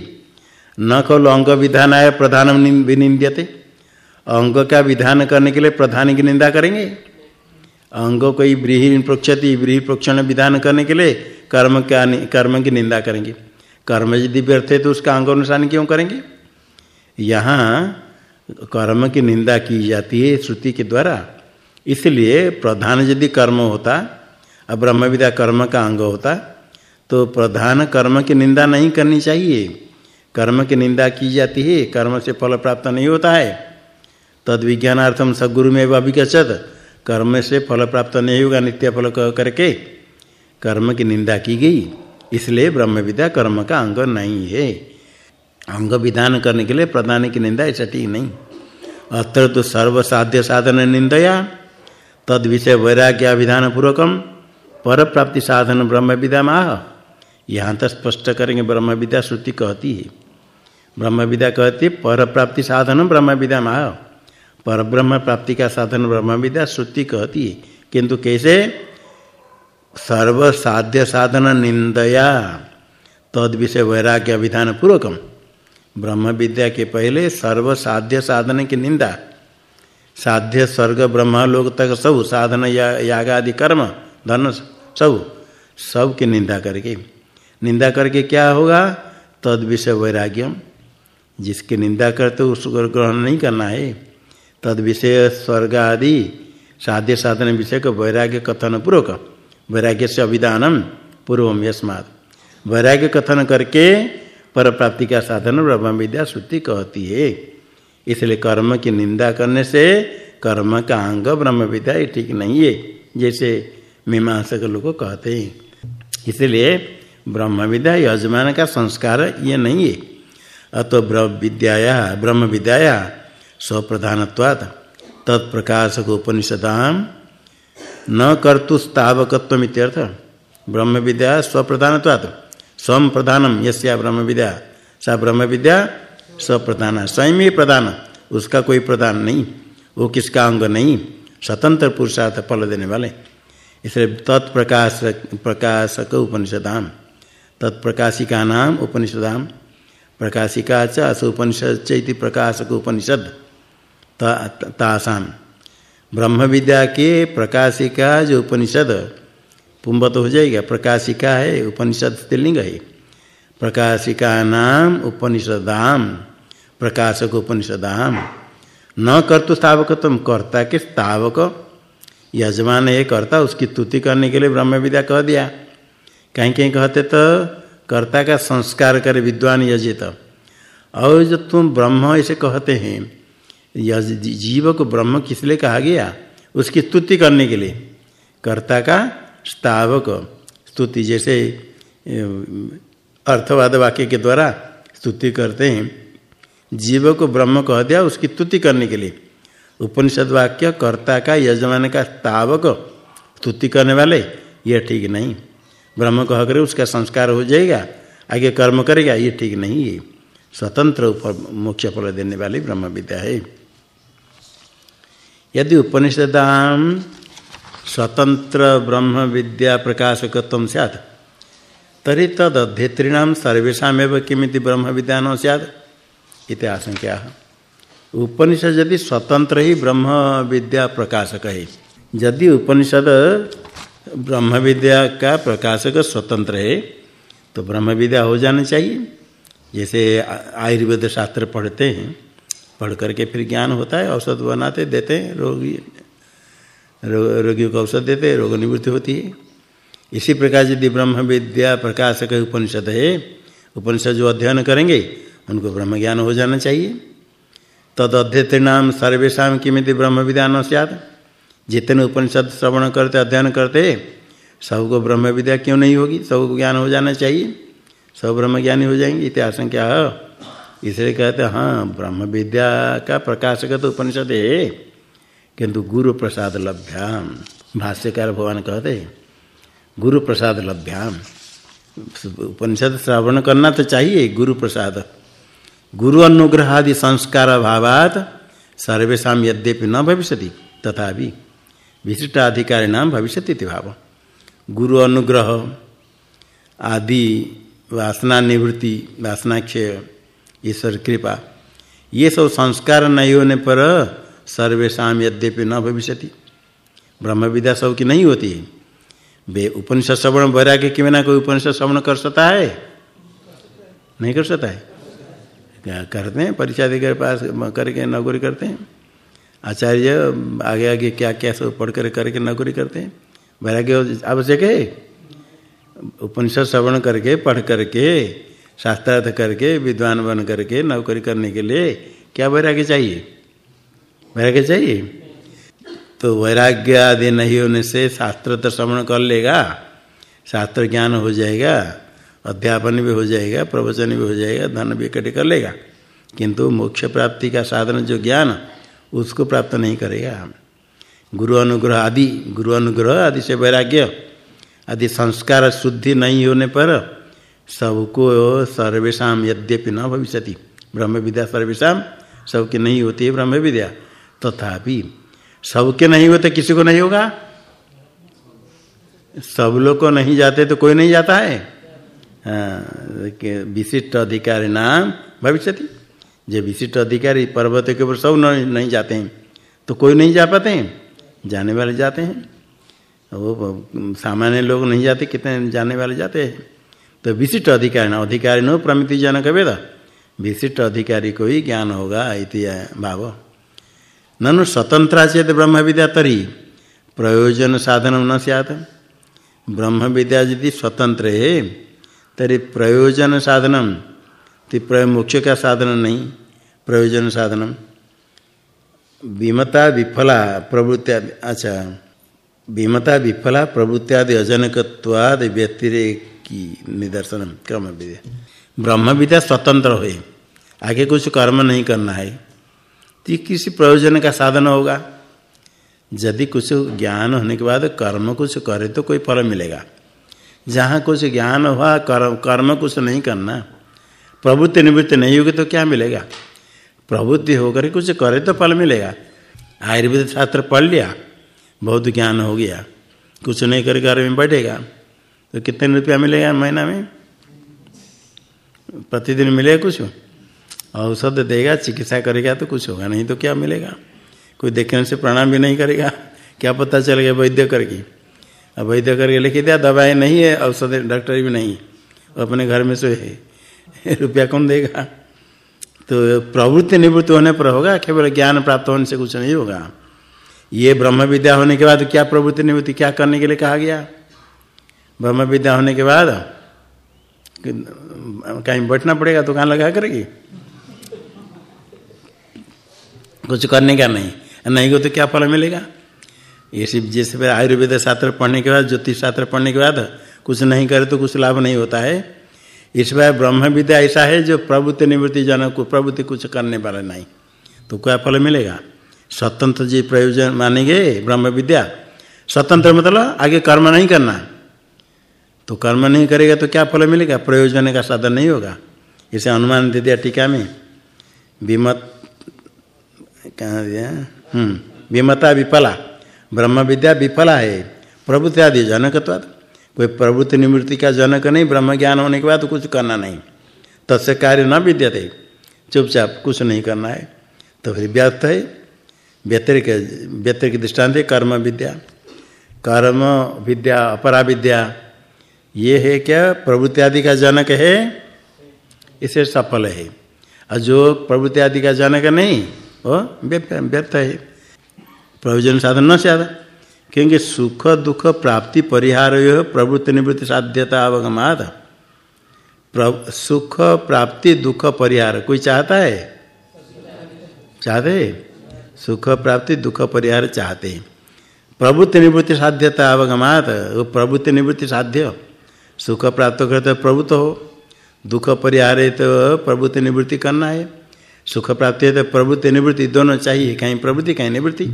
न कहो अंग विधान आय प्रधान विनिंद्यते। अंग का विधान करने के लिए प्रधान की निंदा करेंगे। अंग कोई ब्रीही प्रोक्षति, ब्रीही प्रोक्षण विधान करने के लिए कर्म का कर्म की निंदा करेंगे। कर्म यदि व्यर्थ है तो उसका अंग अनुसार क्यों करेंगे? यहाँ कर्म की निंदा की जाती है श्रुति के द्वारा। इसलिए प्रधान यदि कर्म होता, अब ब्रह्म विद्या कर्म का अंग होता तो प्रधान कर्म की निंदा नहीं करनी चाहिए। कर्म की निंदा की जाती है, कर्म से फल प्राप्त नहीं होता है। तद विज्ञानार्थम सगुरु में अभिगछत कर्म से फल प्राप्त नहीं होगा, नित्य फल करके। कर्म की निंदा की गई। इसलिए ब्रह्म विद्या कर्म का अंग नहीं है। अंग विधान करने के लिए प्रधान की निंदा ऐसा ठीक नहीं। अत्र तो सर्वसाध्य साधन निंदया, तद विषय वैराग्य विधान पूर्वकम, पर प्राप्ति साधन ब्रह्म विद्या माह। यहाँ तक स्पष्ट करेंगे ब्रह्म विद्या श्रुति कहती है। ब्रह्म विद्या कहती है, पर प्राप्ति साधन ब्रह्म विद्या महा। पर ब्रह्म प्राप्ति का साधन ब्रह्म विद्या श्रुति कहती है। किंतु कैसे? सर्व साध्य साधन निंदया। तद विषय वैराग्य अभिधान पूर्वकम। ब्रह्म विद्या के पहले सर्व साध्य साधन की निंदा। साध्य स्वर्ग, ब्रह्म, लोक तक सब साधन या याग आदि कर्म, धन सब सब की निंदा करके। निंदा करके क्या होगा? तद विषय वैराग्यम। जिसकी निंदा करते उसको ग्रहण नहीं करना है। तद विषय स्वर्ग आदि साध्य साधन विषय को वैराग्य कथन पूर्वक वैराग्य से अभिधानम पूर्वम यस्मात्। वैराग्य कथन करके पर प्राप्ति का साधन ब्रह्म विद्या श्रुति कहती है। इसलिए कर्म की निंदा करने से कर्म का अंग ब्रह्म विद्या ये ठीक नहीं है, जैसे मीमांसक लोग कहते हैं। इसलिए ब्रह्म विद्या यजमान का संस्कार ये नहीं है। अतो ब्रह्म विद्याया ब्रह्म विद्याया स्वप्रधानत्वात् तत्प्रकाशक उपनिषदाम न कर्तुस्तावकत्व ब्रह्म विद्या स्वप्रधानत्वात्। स्वम प्रधानम यस्या ब्रह्म विद्या सा ब्रह्म विद्या स्वप्रधान स्वयं ही प्रधान। उसका कोई प्रधान नहीं। वो किसका अंग नहीं? स्वतंत्र पुरुषार्थ फल देने वाले। इसलिए तत्प्रकाश प्रकाशक उपनिषदाम तत्प्रकाशिका नाम उपनिषदाम। प्रकाशिका च उपनिषद चैति प्रकाशक उपनिषद तासाम ब्रह्म विद्या के प्रकाशिका जो उपनिषद पुंब तो हो जाएगा। प्रकाशिका है, उपनिषद स्त्रीलिंग है। प्रकाशिका नाम उपनिषदाम, प्रकाशक उपनिषदाम। न कर्तु स्थावक तुम कर्ता के स्थावक। यजमान है, कर्ता, उसकी तुति करने के लिए ब्रह्म विद्या कह दिया। कहीं कहीं कहते तो कर्ता का संस्कार करे विद्वान यजित। और जब तुम ब्रह्म ऐसे कहते हैं जीव को ब्रह्म किस लिए कहा गया? उसकी स्तुति करने के लिए। कर्ता का स्तावक स्तुति जैसे अर्थवाद वाक्य के द्वारा स्तुति करते हैं। जीव को ब्रह्म कह दिया, उसकी स्तुति करने के लिए। उपनिषद वाक्य, कर्ता का यजमान का स्तावक स्तुति करने वाले, ये ठीक नहीं। ब्रह्म कह करे उसका संस्कार हो जाएगा, आगे कर्म करेगा, ये ठीक नहीं है। स्वतंत्र मोक्ष फल देने वाली ब्रह्म विद्या है। यदि उपनिषदाम स्वतंत्र ब्रह्म विद्या प्रकाशकत्व सैत् तरी तद अध्येतृणाम सर्वेशाव किमिति ब्रह्म विद्या न सैत् इति उपनिषद यदि स्वतंत्र ही ब्रह्म विद्या प्रकाशक है, यदि उपनिषद ब्रह्म विद्या का प्रकाशक स्वतंत्र है तो ब्रह्म विद्या हो जाना चाहिए। जैसे आयुर्वेद शास्त्र पढ़ते हैं पढ़ करके फिर ज्ञान होता है, औषध बनाते, देते हैं रोगी रोगियों को औषध देते रोग निवृत्ति होती है। इसी प्रकार यदि ब्रह्म विद्या प्रकाशक उपनिषद है, उपनिषद जो अध्ययन करेंगे, उनको ब्रह्म ज्ञान हो जाना चाहिए। तद अध्ययनाम सर्वेशा किमित ब्रह्म विद्या न सियाद जितने उपनिषद श्रवण करते, अध्ययन करते, सबको ब्रह्म विद्या क्यों नहीं होगी? सबको ज्ञान हो जाना चाहिए। सब ब्रह्म ज्ञानी हो जाएँगे इतिहास क्या है इसलिए कहते हाँ ब्रह्म विद्या का प्रकाशक तो उपनिषद है। किंतु गुरु प्रसाद लभ्याम, भाष्यकार भगवान कहते गुरु प्रसाद लभ्याम। उपनिषद श्रवण करना तो चाहिए गुरु प्रसाद गुरु अनुग्रह आदि संस्कार अभावात सर्वेशा यद्यपि न भविष्य तथा विशिष्टाधिकारी नाम भविष्य भाव। गुरु अनुग्रह, आदि वासना निवृत्ति, वासनाक्षय ईश्वर कृपा। ये सब संस्कार नहीं होने पर सर्वेशा यद्यपि न भविष्य ब्रह्म विद्या सब की नहीं होती है। वे उपनिषद श्रवण वैराग्य के बिना कोई उपनिषद श्रवण कर सकता है? नहीं कर सकता है। क्या करते हैं? परीक्षा देकर पास करके नौकरी करते हैं। आचार्य आगे आगे क्या क्या सब पढ़ कर करके नौकरी करते हैं। वैराग्य आवश्यक है। उपनिषद श्रवण करके, पढ़ करके शास्त्रार्थ करके, विद्वान बन करके, नौकरी करने के लिए क्या वैराग्य चाहिए? वैराग्य चाहिए? तो वैराग्य आदि नहीं होने से शास्त्र तो श्रवण कर लेगा, शास्त्र ज्ञान हो जाएगा, अध्यापन भी हो जाएगा, प्रवचन भी हो जाएगा, धन भी इकट्ठे कर लेगा। किंतु मोक्ष प्राप्ति का साधन जो ज्ञान, उसको प्राप्त नहीं करेगा। गुरु अनुग्रह आदि, गुरु अनुग्रह आदि से वैराग्य, आदि संस्कार शुद्धि नहीं होने पर सबको सर्वेशा यद्यपि न भविष्य ब्रह्म विद्या सर्वेशा सबके नहीं होती है ब्रह्म विद्या तथापि सबके नहीं होते किसी को नहीं होगा? सब लोग को नहीं जाते तो कोई नहीं जाता है। हाँ, विशिष्ट अधिकारी नाम भविष्य जो विशिष्ट अधिकारी पर्वत के ऊपर सब नहीं जाते हैं तो कोई नहीं जा पाते हैं जाने वाले जाते हैं। वो सामान्य लोग नहीं जाते कितने जाने वाले जाते हैं? तो विशिष्ट अधिकारी अधिकारी न प्रमिति जनक वेद विशिष्ट अधिकारी को ही ज्ञान होगा इति भाव। ननु स्वतंत्र चेत ब्रह्म विद्या तरी। प्रयोजन साधन न सत ब्रह्म विद्या यदि स्वतंत्र है, तरी प्रयोजन साधनम। तो मोक्ष का साधन नहीं, प्रयोजन साधनम। विमता विफला प्रवृत्ति अच्छा। विमता विफला प्रवृत्त्यादि अजनकवाद व्यतिरेकी निदर्शन कर्म विद्या ब्रह्म विद्या स्वतंत्र हो आगे कुछ कर्म नहीं करना है। तो किसी प्रयोजन का साधन होगा। यदि कुछ ज्ञान होने के बाद कर्म कुछ करे तो कोई फल मिलेगा। जहाँ कुछ ज्ञान हुआ, कर्म कर्म कुछ नहीं करना। प्रवृत्ति निवृत्ति नहीं होगी तो क्या मिलेगा? प्रवृत्ति होकर कुछ करे तो फल मिलेगा। आयुर्वेद शास्त्र पढ़ लिया, बहुत ज्ञान हो गया। कुछ नहीं कर, घर में बैठेगा। तो कितने रुपया मिलेगा महीना में? प्रतिदिन मिलेगा कुछ? औषध देगा, चिकित्सा करेगा तो कुछ होगा, नहीं तो क्या मिलेगा? कोई देखने से प्रणाम भी नहीं करेगा। क्या पता चल गया वैद्य करके? अब वैद्य करके लिख दिया, दवाई नहीं है, औषध डॉक्टर भी नहीं। अपने घर में है। रुपया कौन देगा? तो प्रवृत्ति निवृत्त होने पर होगा, केवल ज्ञान प्राप्त होने से कुछ नहीं होगा। ये ब्रह्म विद्या होने के बाद क्या प्रवृत्ति निवृत्ति क्या करने के लिए कहा गया? ब्रह्म विद्या होने के बाद कहीं बैठना पड़ेगा, दुकान लगा करेगी? कुछ करने का नहीं। नहीं हो तो क्या फल मिलेगा? सिर्फ़ जैसे फिर आयुर्वेद शास्त्र पढ़ने के बाद, ज्योतिष शास्त्र पढ़ने के बाद, कुछ नहीं करे तो कुछ लाभ नहीं होता है। इस बार ब्रह्म विद्या ऐसा है जो प्रवृत्ति निवृत्ति जनक को प्रवृत्ति कुछ करने वाला नहीं। तो क्या फल मिलेगा? स्वतंत्र जी प्रयोजन मानेंगे ब्रह्म विद्या। स्वतंत्र मतलब आगे कर्म नहीं करना। तो कर्म नहीं करेगा तो क्या फल मिलेगा? प्रयोजन का साधन नहीं होगा। इसे अनुमान दे दिया टीका में। विमत, कहाँ दिया? हम्म विमता विफला। ब्रह्म विद्या विफला है। प्रभुति आदि जनकत्वाद कोई प्रवृत्ति निवृत्ति का जनक नहीं, ब्रह्म ज्ञान होने के बाद तो कुछ करना नहीं। तत्से कार्य न विद्यते। चुपचाप कुछ नहीं करना है। तो फिर व्यर्थ है। व्यतिरिक व्यतिरिक दृष्टांत कर्म विद्या। कर्म विद्या अपरा विद्या ये है क्या? प्रवृत्ति आदि का जनक है। इसे सफल है। और जो प्रवृत्ति आदि का जनक नहीं, वो व्यर्थ है प्रयोजन साधन न साधा क्योंकि सुख, दुख, प्राप्ति, परिहार, यो प्रवृत्ति, निवृत्ति, साध्यता अवगमात सुख, प्राप्ति, दुख, परिहार। कोई चाहता है? चाहते? सुख, प्राप्ति, दुख, परिहार चाहते। प्रवृत्ति, निवृत्ति, साध्यता अवगमात वो प्रवृत्ति, निवृत्ति, साध्य। सुख प्राप्त करते प्रभुत्व हो। दुख परिहार है तो प्रवृत्ति निवृत्ति करना है। सुख प्राप्ति है तो प्रवृत्ति निवृत्ति, दोनों चाहिए, कहीं प्रवृत्ति कहीं निवृत्ति।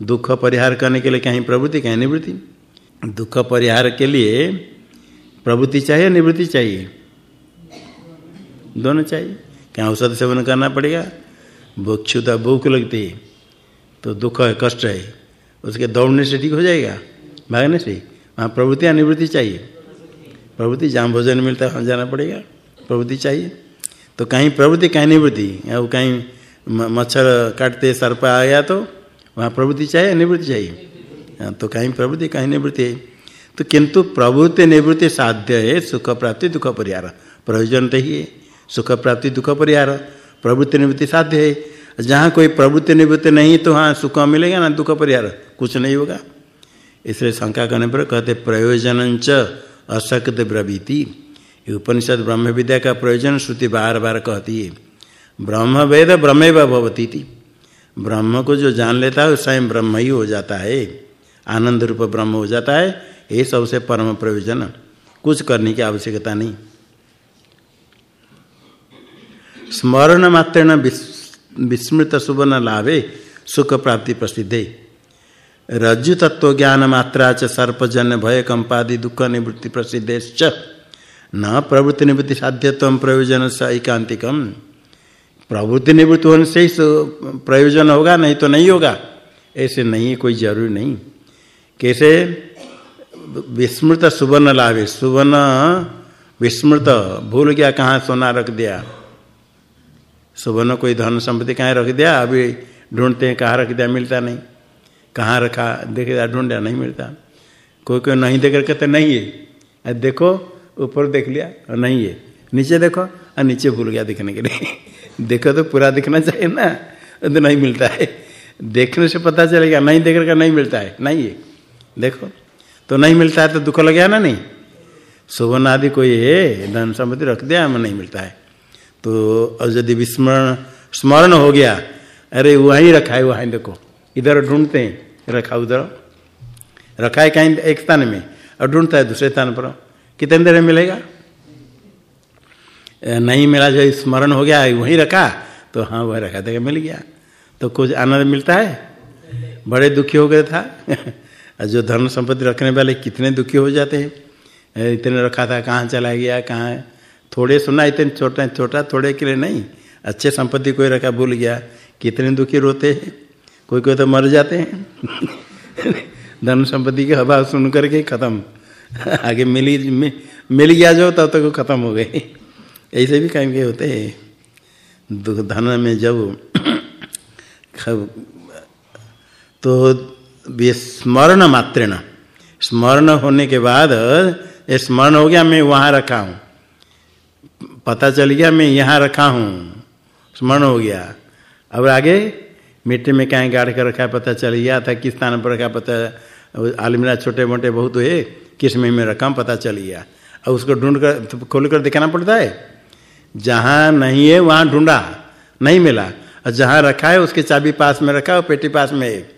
दुख परिहार करने के लिए कहीं प्रवृत्ति कहीं निवृत्ति। दुख परिहार के लिए प्रवृत्ति चाहिए, निवृत्ति चाहिए। दोनों चाहिए। क्या औषध सेवन करना पड़ेगा। भुक्षुता भूख लगती है तो दुख है, कष्ट है। उसके दौड़ने से ठीक हो जाएगा। भागने से। वहाँ प्रवृत्ति या निवृत्ति चाहिए। प्रवृत्ति जहाँ भोजन मिलता है वहाँ जाना पड़ेगा। प्रवृत्ति चाहिए। तो कहीं प्रवृत्ति कहीं निवृत्ति। वो कहीं मच्छर काटते सर्प आ गया तो वहाँ प्रवृत्ति चाहिए निवृत्ति चाहिए? हाँ, तो कहीं प्रवृत्ति कहीं निवृत्ति है। तो किंतु प्रवृत्ति निवृत्ति साध्य है सुख प्राप्ति दुख परिहार। प्रयोजन तो ही है। सुख प्राप्ति दुख परिहार। प्रवृत्ति निवृत्ति साध्य है। जहाँ कोई प्रवृत्ति निवृत्ति नहीं तो हाँ सुख मिलेगा ना दुख परिहार। कुछ नहीं होगा। इसलिए शंका करने पर कहते प्रयोजन च अशक्त ब्रवीति। उपनिषद ब्रह्म विद्या का प्रयोजन श्रुति बार बार कहती है। ब्रह्म वेद ब्रह्मेव भवती थी ब्रह्म को जो जान लेता है स्वयं ब्रह्म ही हो जाता है। आनंद रूप ब्रह्म हो जाता है, ये सबसे परम प्रयोजन। कुछ करने की आवश्यकता नहीं। स्मरण मात्रेण विस्मृत सुवर्ण लाभे सुख प्राप्ति प्रसिद्धे। रज्जु तत्व ज्ञान मात्रा च सर्पजन्य भय कंपादि दुख निवृत्ति प्रसिद्धेश्च। न प्रवृत्ति निवृत्ति साध्यत्व प्रयोजन से एकांतिकम प्रवृत्ति निवृत्ति होने से ही प्रयोजन होगा, नहीं तो नहीं होगा। ऐसे नहीं, कोई ज़रूरी नहीं। कैसे? विस्मृत सुवर्ण लाभ। सुवर्ण विस्मृत, भूल गया, कहाँ सोना रख दिया? सुवर्ण कोई धन संपत्ति कहाँ रख दिया? अभी ढूंढते हैं, कहाँ रख दिया? मिलता नहीं। कहाँ रखा? देखे ढूंढ, नहीं मिलता। कोई कोई नहीं देकर कहते नहीं है। देखो, ऊपर देख लिया, और नहीं है। नीचे देखो और नीचे भूल गया दिखने के लिए। देखो तो पूरा दिखना चाहिए ना तो नहीं मिलता है। देखने से पता चलेगा, नहीं देख कर नहीं मिलता है, नहीं है। देखो तो नहीं मिलता है तो दुख लग गया ना नहीं? सुवर्ण आदि कोई है, धन संपत्ति रख दिया, हमें नहीं मिलता है। तो और यदि विस्मरण, स्मरण हो गया, अरे वहीं रखा है, वहीं देखो। इधर ढूंढते हैं। रखा उधर रखा है कहीं एक स्थान में, और ढूंढता है दूसरे स्थान पर। कितने देर में मिलेगा? नहीं मिला, जो स्मरण हो गया, वहीं रखा। तो हाँ वह रखा देखा मिल गया। तो कुछ आनंद मिलता है? बड़े दुखी हो गए था। जो धर्म संपत्ति रखने वाले कितने दुखी हो जाते हैं। इतने रखा था, कहाँ चला गया, कहाँ? थोड़े सुना, इतने छोटा छोटा, थोड़े के लिए नहीं। अच्छे संपत्ति कोई रखा, भूल गया। कितने दुखी रोते हैं? कोई कोई तो मर जाते हैं। धन संपत्ति के अभाव सुन करके खत्म। आगे मिली मिल गया जो, तब तक खत्म हो गए ऐसे भी कहीं के होते हैं। धन में जब तो स्मरण मात्रेण। स्मरण होने के बाद स्मरण हो गया, मैं वहाँ रखा हूँ। पता चल गया, मैं यहाँ रखा हूँ। स्मरण हो गया। अब आगे मिट्टी में कहीं गाड़ कर रखा पता चल गया था किस स्थान पर रखा पता आलमीरा छोटे मोटे बहुत हुए, किसमें में रखा पता चल गया। और उसको ढूंढ कर तो खोल कर दिखाना पड़ता है। जहाँ नहीं है, वहाँ ढूंढा, नहीं मिला। और जहाँ रखा है, उसके चाबी पास में रखा और पेटी पास में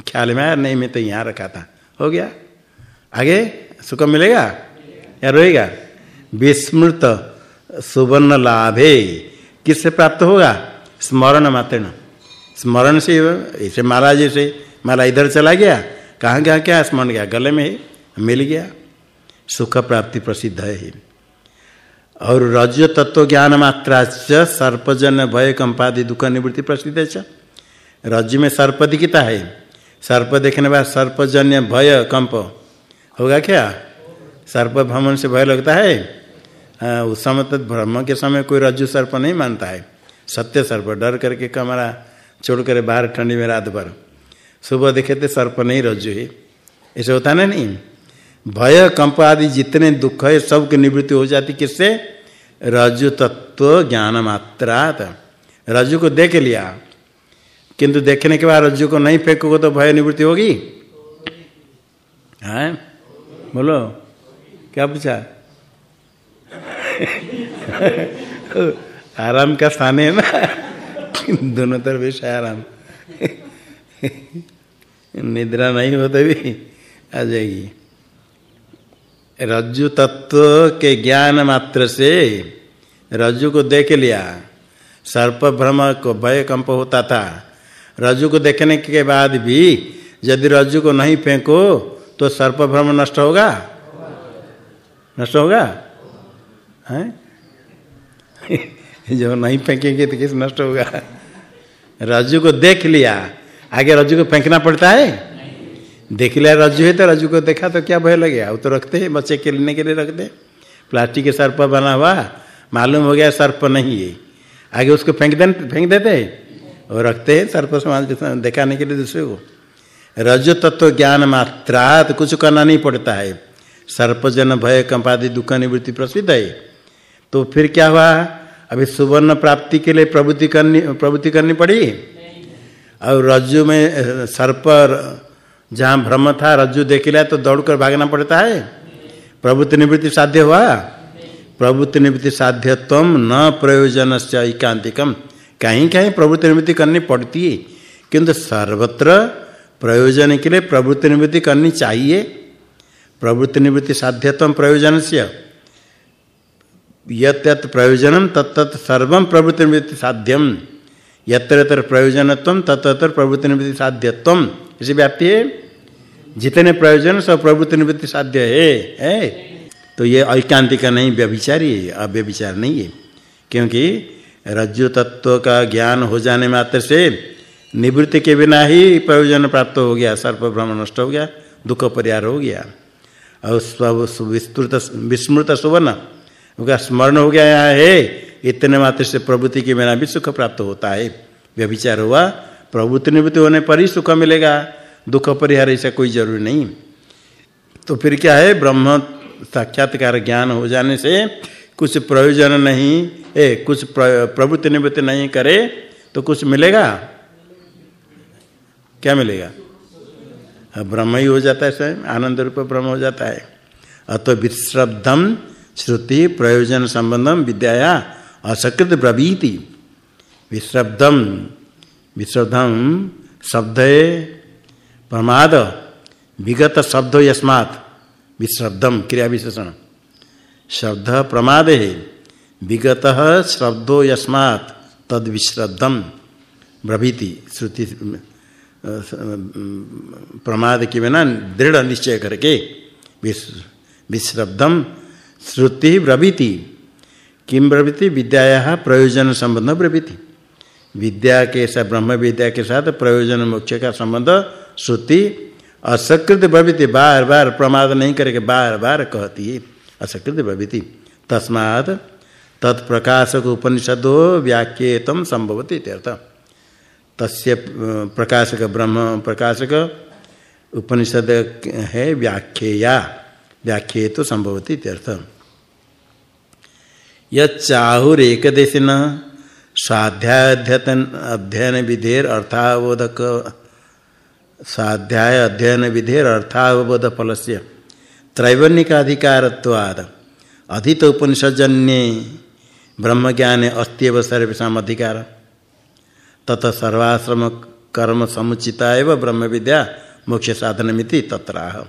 ख्याल में आया, नहीं, मैं तो यहाँ रखा था। हो गया? आगे? सुख मिलेगा? या रोएगा? विस्मृत सुवर्ण लाभे किससे प्राप्त होगा? स्मरण मात्र स्मरण से ऐसे माला जैसे माला इधर चला गया। कहाँ गया क्या स्मरण गया? गले में मिल गया। सुख प्राप्ति प्रसिद्ध है और रज तत्व ज्ञान मात्रा च सर्पजन भय कंपादि दुख निवृत्ति प्रसिद्ध है। रज में सर्प दिखता है। सर्प देखने बाद सर्पजन्य भय कंप। होगा क्या? सर्प भ्रमण से भय लगता है। आ, उस समय तक ब्रह्म के समय कोई रज्जु सर्प नहीं मानता है। सत्य सर्प डर करके कमरा छोड़ कर बाहर ठंडी में रात भर। सुबह देखे थे सर्प नहीं रज्जु है। ऐसे होता ना नहीं? भय, कंप आदि जितने दुख है सब की निवृत्ति हो जाती किससे? रज्जु तत्व ज्ञान मात्रात। रज्जु को देख लिया। किंतु देखने के बाद रज्जु को नहीं फेंकोगे तो भय निवृत्ति होगी? है? बोलो। क्या पूछा? आराम का स्थान है ना? दोनों तरफ़ ऐसा आराम। निद्रा नहीं हो तो भी आ जाएगी। रज्जु तत्व के ज्ञान मात्र से रज्जु को देख लिया। सर्प भ्रम को भय कंप होता था। रज्जु को देखने के बाद भी यदि रज्जु को नहीं फेंको तो सर्प भ्रम नष्ट होगा? नष्ट होगा? हैं? जब नहीं फेंकेंगे तो किस नष्ट होगा? रज्जु को देख लिया। आगे रज्जु को फेंकना पड़ता है? देख लिया रज्जु है तो रज्जु को देखा तो क्या भय लगे वो तो रखते हैं बच्चे खेलने के लिए रखते प्लास्टिक के सर्प बना हुआ मालूम हो गया सर्प नहीं है। आगे उसको फेंक दे फेंक देते और रखते हैं सर्प समाज दिखाने के लिए दूसरे को। रज तत्व ज्ञान मात्रा तो कुछ करना नहीं पड़ता है। सर्पजन भय कंपादि दुख निवृत्ति प्रसिद्ध है। तो फिर क्या हुआ? अभी सुवर्ण प्राप्ति के लिए प्रवृत्ति करनी प्रवृत्ति करनी पड़ी? और रज्जु में सर्प जहाँ भ्रम था, रज्जु देख लिया तो दौड़कर भागना पड़ता है? प्रवृत्ति निवृत्ति साध्य हुआ? प्रवृत्ति निवृत्ति साध्यत्व न प्रयोजन से एकांतिकम। कहीं कहीं प्रवृत्ति निवृत्ति करनी पड़ती है, किंतु सर्वत्र प्रयोजन के लिए प्रवृत्ति निवृत्ति करनी चाहिए। प्रवृत्ति निवृत्ति साध्यत्व प्रयोजन से यत प्रयोजनम तत्त सर्व प्रवृत्ति साध्यम। यत्र यत्र प्रयोजनत्व, तत्र प्रवृत्ति निवृत्ति साध्यत्व इसे व्याप्ति है। जितने प्रयोजन, सब प्रवृत्ति निवृत्ति साध्य है। है? तो ये ऐकांतिक नहीं, व्यभिचारी है। अव्यभिचार नहीं है। क्योंकि रज्जु तत्व का ज्ञान हो जाने मात्र से निवृत्ति के बिना ही प्रयोजन प्राप्त हो गया, सर्प भ्रम नष्ट हो गया, दुख परिहार हो गया। और सब विस्तृत विस्मृत सुवर्ण उनका स्मरण हो गया है, इतने मात्र से प्रवृत्ति के बिना भी सुख प्राप्त होता है। व्यभिचार हुआ प्रवृत्ति निवृत्ति होने पर ही सुख मिलेगा, दुख परिहार ऐसा कोई ज़रूरी नहीं। तो फिर क्या है, ब्रह्म साक्षात्कार ज्ञान हो जाने से कुछ प्रयोजन नहीं, ए, कुछ प्रवृत्ति निवृत्ति नहीं करे तो कुछ मिलेगा? क्या मिलेगा? ब्रह्म ही हो जाता है, स्वयं आनंद रूप ब्रह्म हो जाता है। अतो विश्रब्धम श्रुति प्रयोजन संबंधम विद्याया असकृत ब्रवीति। विश्रब्धम। विश्रब्धम शब्द प्रमाद। विगत शब्द यस्मात्। विश्रब्धम क्रिया विशेषण शब्द प्रमाद। विगत शब्दो यस्मात्। तद विश्रब्धम ब्रवीति। श्रुति प्रमाद के बिना दृढ़ निश्चय करके। विश्रब्धम श्रुति ब्रवीति। किम ब्रवीति? विद्या प्रयोजन संबंध ब्रवीति। विद्या के साथ, ब्रह्म विद्या के साथ प्रयोजन मोक्ष का संबंध श्रुति असकृत ब्रवीति। बार बार प्रमाद नहीं करके बार बार कहती है। असकृत ब्रवीति। तस्मात् तत्प्रकाशक उपनिषदो व्याख्येतम संभवती इत्यर्थ। तस्य प्रकाशक ब्रह्म, प्रकाशक उपनिषद है व्याख्येया। व्याख्ये तो संभवती इत्यर्थ। यहुर एकदेशन स्वाध्याय अध्ययन विधेर अर्थावोधक स्वाध्याय अध्ययन विधेर अर्थावबोध फल से त्रैवर्णिकाधिकारत्वाद। अधित उपनिषजन्य ब्रह्म ज्ञान अस्त्यव सर्वेशा अधिकार तथा सर्वाश्रम कर्म समुचिता एवं ब्रह्म विद्या मुख्य साधन मिति तत्राह।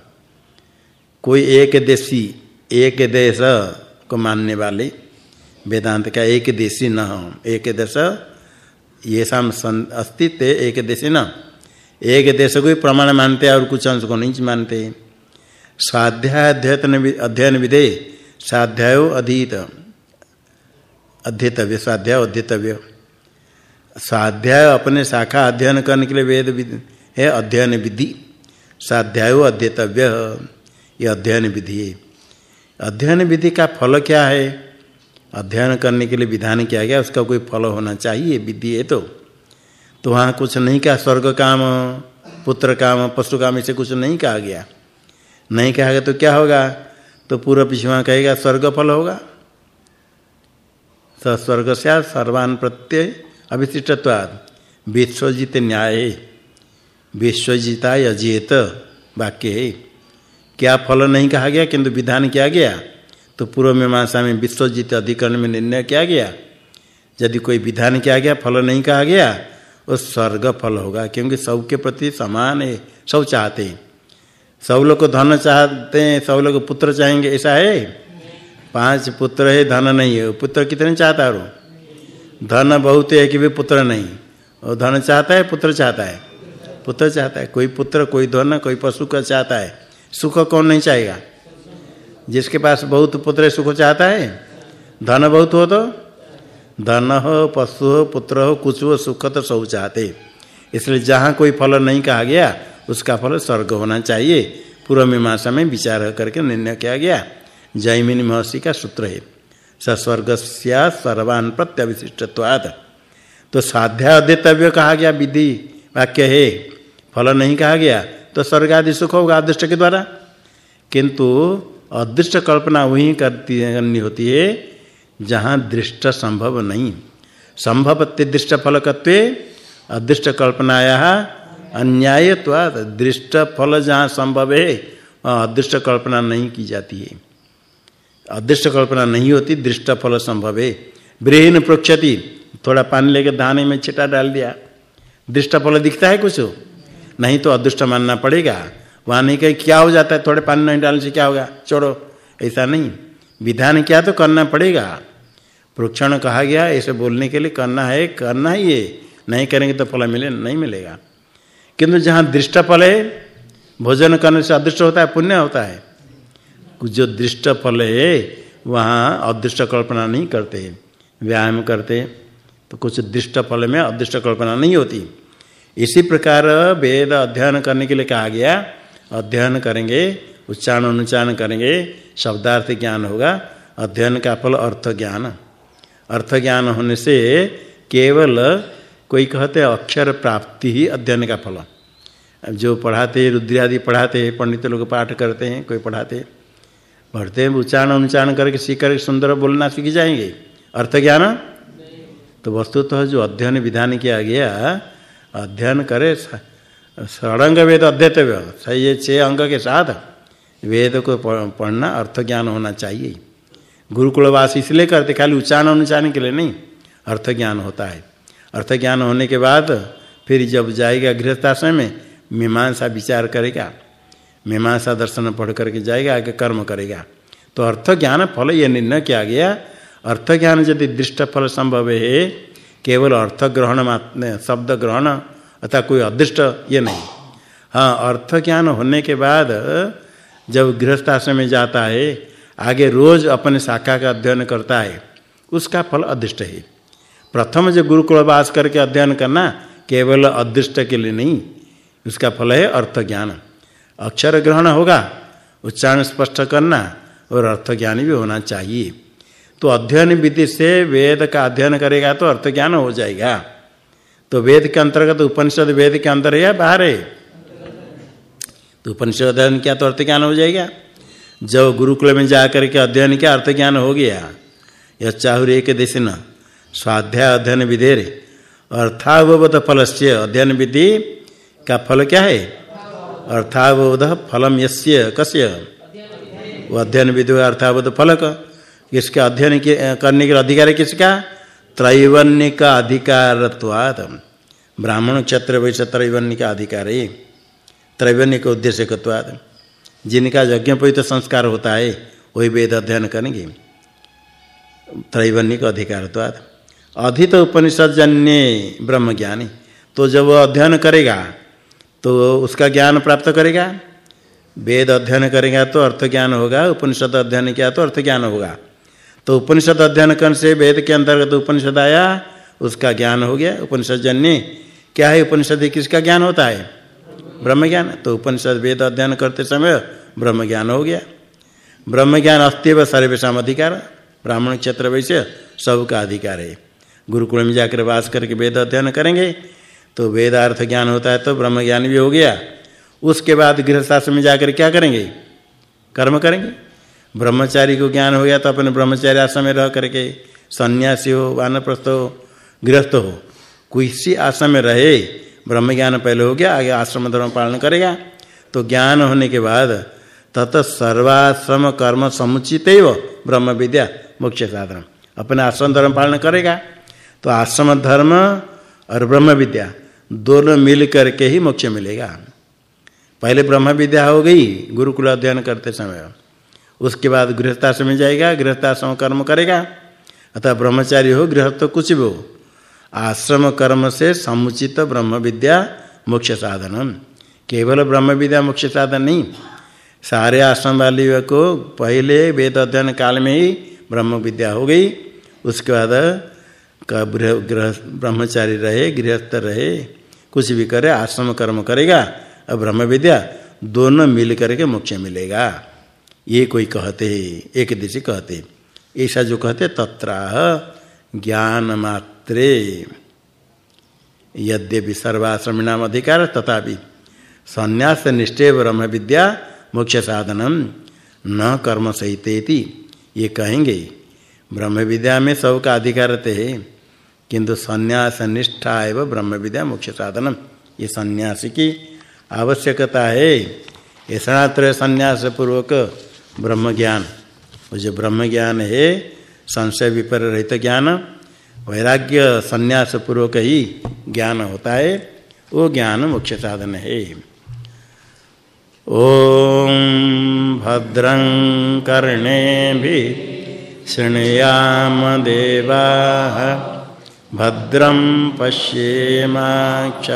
कोई एक देशी एक देश को मानने वाले वेदांत का एक देशी न एक देश ये शाम अस्तित्व एक देशी न एक देश को ही प्रमाण मानते और कुछ अंश को नहीं मानते। स्वाध्याय अध्ययन अध्ययन विधे, स्वाध्याय अधीत। अध्येतव्य स्वाध्याय अध्येतव्य स्वाध्याय अपने शाखा अध्ययन करने के लिए वेद है, अध्ययन विधि। स्वाध्याय अध्येतव्य ये अध्ययन विधि है। अध्ययन विधि का फल क्या है? अध्ययन करने के लिए विधान किया गया, उसका कोई फल होना चाहिए, विधि है तो। तो वहाँ कुछ नहीं कहा, स्वर्ग काम, पुत्र काम, पशु काम, इसे कुछ नहीं कहा गया। नहीं कहा गया तो क्या होगा? तो पूर्व पिछवा कहेगा, स्वर्ग फल होगा। तो स्वर्ग से सर्वान प्रत्यय अभिशिष्टत्वाद विश्वजित न्याय विश्वजिता अजित वाक्य। है क्या फल नहीं कहा गया, किंतु विधान किया गया? तो पूर्व मीमांसा में विश्वजित अधिकरण में निर्णय किया गया? यदि कोई विधान किया गया, फल नहीं कहा गया, वो स्वर्ग फल होगा, क्योंकि सबके प्रति समान है, सब चाहते हैं। सब लोग को धन चाहते हैं, सब लोग पुत्र चाहेंगे, ऐसा है? पाँच पुत्र है, धन नहीं है पुत्र कितने चाहता है? धन बहुत है कि भी पुत्र नहीं? और धन चाहता है, पुत्र चाहता है? पुत्र चाहता है। कोई पुत्र, कोई धन, कोई पशु का चाहता है। सुख कौन नहीं चाहेगा? जिसके पास बहुत पुत्र सुख चाहता है? धन बहुत हो तो? धन हो, पशु हो, पुत्र हो, कुछ हो, सुख तो सब चाहते। इसलिए जहाँ कोई फल नहीं कहा गया, उसका फल स्वर्ग होना चाहिए। पूर्व मीमांसा में विचार करके निर्णय किया गया। जयमिनी महर्षि का सूत्र है स स्वर्ग सर्वान प्रत्यविशिष्टत्वाद तो स्वाध्याय अध्यतव्य कहा गया विधि वाक्य है। फल नहीं कहा गया तो स्वर्ग आदि सुख होगा अदृष्ट के द्वारा। किंतु अदृष्ट कल्पना वही करती करनी होती है, जहाँ दृष्ट संभव नहीं। संभव दृष्ट फलकत्व, अदृष्ट कल्पनाया अन्यायत्वाद दृष्ट फल जहाँ संभव है, वहाँ अदृष्ट कल्पना नहीं की जाती है। अदृष्ट कल्पना नहीं होती, दृष्ट फल संभव है। ब्रेन प्रोक्षति, थोड़ा पानी लेकर दाने में छिटा डाल दिया। दृष्ट फल दिखता है कुछ? नहीं तो अदृष्ट मानना पड़ेगा। वहाँ नहीं कहीं, क्या हो जाता है? थोड़े पानी नहीं डालने से क्या होगा? छोड़ो। ऐसा नहीं। विधान क्या तो करना पड़ेगा। प्रोक्षण कहा गया, ऐसे बोलने के लिए करना है, करना ही है। नहीं करेंगे तो फल मिले, नहीं मिलेगा। किंतु जहाँ दृष्ट फल है, भोजन करने से अदृष्ट होता है, पुण्य होता है। जो दृष्ट फल है, वहाँ अदृष्ट कल्पना नहीं करते व्यायाम करते तो कुछ दृष्ट फल में अदृष्ट कल्पना नहीं होती। इसी प्रकार वेद अध्ययन करने के लिए कहा गया अध्ययन करेंगे उच्चारण अनुच्चारण करेंगे शब्दार्थ ज्ञान होगा। अध्ययन का फल अर्थ ज्ञान अर्थ ज्ञान होने से केवल कोई कहते अक्षर प्राप्ति ही अध्ययन का फल। जो पढ़ाते रुद्रादि पढ़ाते पंडित लोग पाठ करते हैं कोई पढ़ाते पढ़ते हैं उच्चारण अनुच्चारण करके सीख करके सुंदर बोलना सीख जाएँगे। अर्थ ज्ञान तो वस्तुतः तो जो अध्ययन विधान किया गया अध्ययन करे षडंग वेद अध्यतव्य। सही है छः अंग के साथ वेद को पढ़ना अर्थ ज्ञान होना चाहिए। गुरुकुलवास इसलिए करते, खाली उच्चारण अनुच्चारण के लिए नहीं। अर्थ ज्ञान होता है। अर्थ ज्ञान होने के बाद फिर जब जाएगा गृहस्थाश्रम में, मीमांसा विचार करेगा। मीमांसा दर्शन पढ़ करके जाएगा, आगे कर्म करेगा। तो अर्थ ज्ञान फल यह निर्णय किया गया। अर्थ ज्ञान यदि दृष्ट फल संभव है, केवल अर्थ ग्रहण मात्र शब्द ग्रहण अथवा कोई अदृष्ट ये नहीं। हाँ अर्थ ज्ञान होने के बाद जब गृहस्थाश्रम में जाता है, आगे रोज अपने शाखा का अध्ययन करता है, उसका फल अदृष्ट है। प्रथम जो गुरुकुल वास करके अध्ययन करना केवल अदृष्ट के लिए नहीं, उसका फल है अर्थ ज्ञान अक्षर ग्रहण होगा, उच्चारण स्पष्ट करना और अर्थ ज्ञान भी होना चाहिए। तो अध्ययन विधि से वेद का अध्ययन करेगा तो अर्थ ज्ञान हो जाएगा। तो वेद के अंतर्गत उपनिषद वेद के अंदर है या बाहर है? तो उपनिषद अध्ययन किया तो अर्थ ज्ञान हो जाएगा। जब गुरुकुल में जाकर के अध्ययन किया अर्थ ज्ञान हो गया। यह चाहुर एक देश न, स्वाध्याय अध्ययन विधेर अर्थावबोध फलस्य, अध्ययन विधि का फल क्या है? अर्थावबोध फलम यस्य, कस्य? वो अध्ययन विधि अर्थावबोध फलक। इसके अध्ययन करने के अधिकार है किसका? त्रैवन्य का अधिकारत्वात् ब्राह्मण क्षत्र वैश्य त्रैवन्य का अधिकार है त्रैवन्य के उद्देश्य जिनका यज्ञोपयुक्त संस्कार होता है, वही वेद अध्ययन करेंगे। त्रैवन्य का अधिकारत्वात्। अधित उपनिषद जन्य ब्रह्म ज्ञानी तो जब अध्ययन करेगा तो उसका ज्ञान प्राप्त करेगा। वेद अध्ययन करेगा तो अर्थ ज्ञान होगा, उपनिषद अध्ययन किया तो अर्थ ज्ञान होगा। तो उपनिषद अध्ययन करने से वेद के अंतर्गत उपनिषद आया, उसका ज्ञान हो गया, उपनिषद जन्य। क्या है उपनिषद? किसका ज्ञान होता है? ब्रह्म ज्ञान तो उपनिषद वेद अध्ययन करते समय ब्रह्म ज्ञान हो गया। ब्रह्म ज्ञान अस्तिव सर्वेशम अधिकार, ब्राह्मण क्षेत्र वैसे सबका अधिकार है। गुरुकुल में जाकर वास करके वेद अध्ययन करेंगे तो वेदार्थ ज्ञान होता है तो ब्रह्म ज्ञान भी हो गया। उसके बाद गृहस्थाश्रम में जाकर क्या करेंगे? कर्म करेंगे। ब्रह्मचारी को ज्ञान हो गया तो अपने ब्रह्मचारी आश्रम में रह करके सन्यासी हो, वानप्रस्थ हो, गृहस्थ हो। किसी आश्रम में रहे ब्रह्म ज्ञान पहले हो गया, आगे आश्रम धर्म पालन करेगा। तो ज्ञान होने के बाद तत सर्वाश्रम कर्म समुचित ब्रह्म विद्या मुख्य साधन। अपने आश्रम धर्म पालन करेगा। तो आश्रम धर्म और ब्रह्म विद्या दोनों मिल करके ही मोक्ष मिलेगा। पहले ब्रह्म विद्या हो गई, गुरुकुल अध्ययन करते समय। उसके बाद गृहस्थाश्रम में जाएगा, गृहस्थाश्रम कर्म करेगा। अतः ब्रह्मचारी हो, गृहस्थ तो कुछ भी हो। आश्रम कर्म से समुचित ब्रह्म विद्या मोक्ष साधन केवल ब्रह्म विद्या मोक्ष साधन नहीं। सारे आश्रम वाले को पहले वेद अध्ययन काल में ही ब्रह्म विद्या हो गई। उसके बाद का गृह ब्रह्मचारी रहे, गृहस्थ रहे, कुछ भी करे, आश्रम कर्म करेगा और ब्रह्म विद्या दोनों मिल करके मोक्ष मिलेगा। ये कोई कहते, एक दिशा कहते। ऐसा जो कहते, तत्राह ज्ञान मात्रे यद्यपि सर्वाश्रम नाम अधिकार, तथापि संन्यास निष्ठे ब्रह्म विद्या मोक्ष साधनम न कर्म सहित ये कहेंगे ब्रह्म विद्या में सबका अधिकार रहते हैं, किंतु संन्यास निष्ठा एवं ब्रह्म विद्या मुख्य साधन ये संन्यास की आवश्यकता है। ऐसा संन्यास पूर्वक ब्रह्म ज्ञान वो जो ब्रह्म ज्ञान है, संशय विपर रहित ज्ञान, वैराग्य संन्यास पूर्वक ही ज्ञान होता है। वो ज्ञान मुख्य साधन है। ओम भद्रं कर्णे भी शृणुयाम देवा। भद्रं पश्येमाक्ष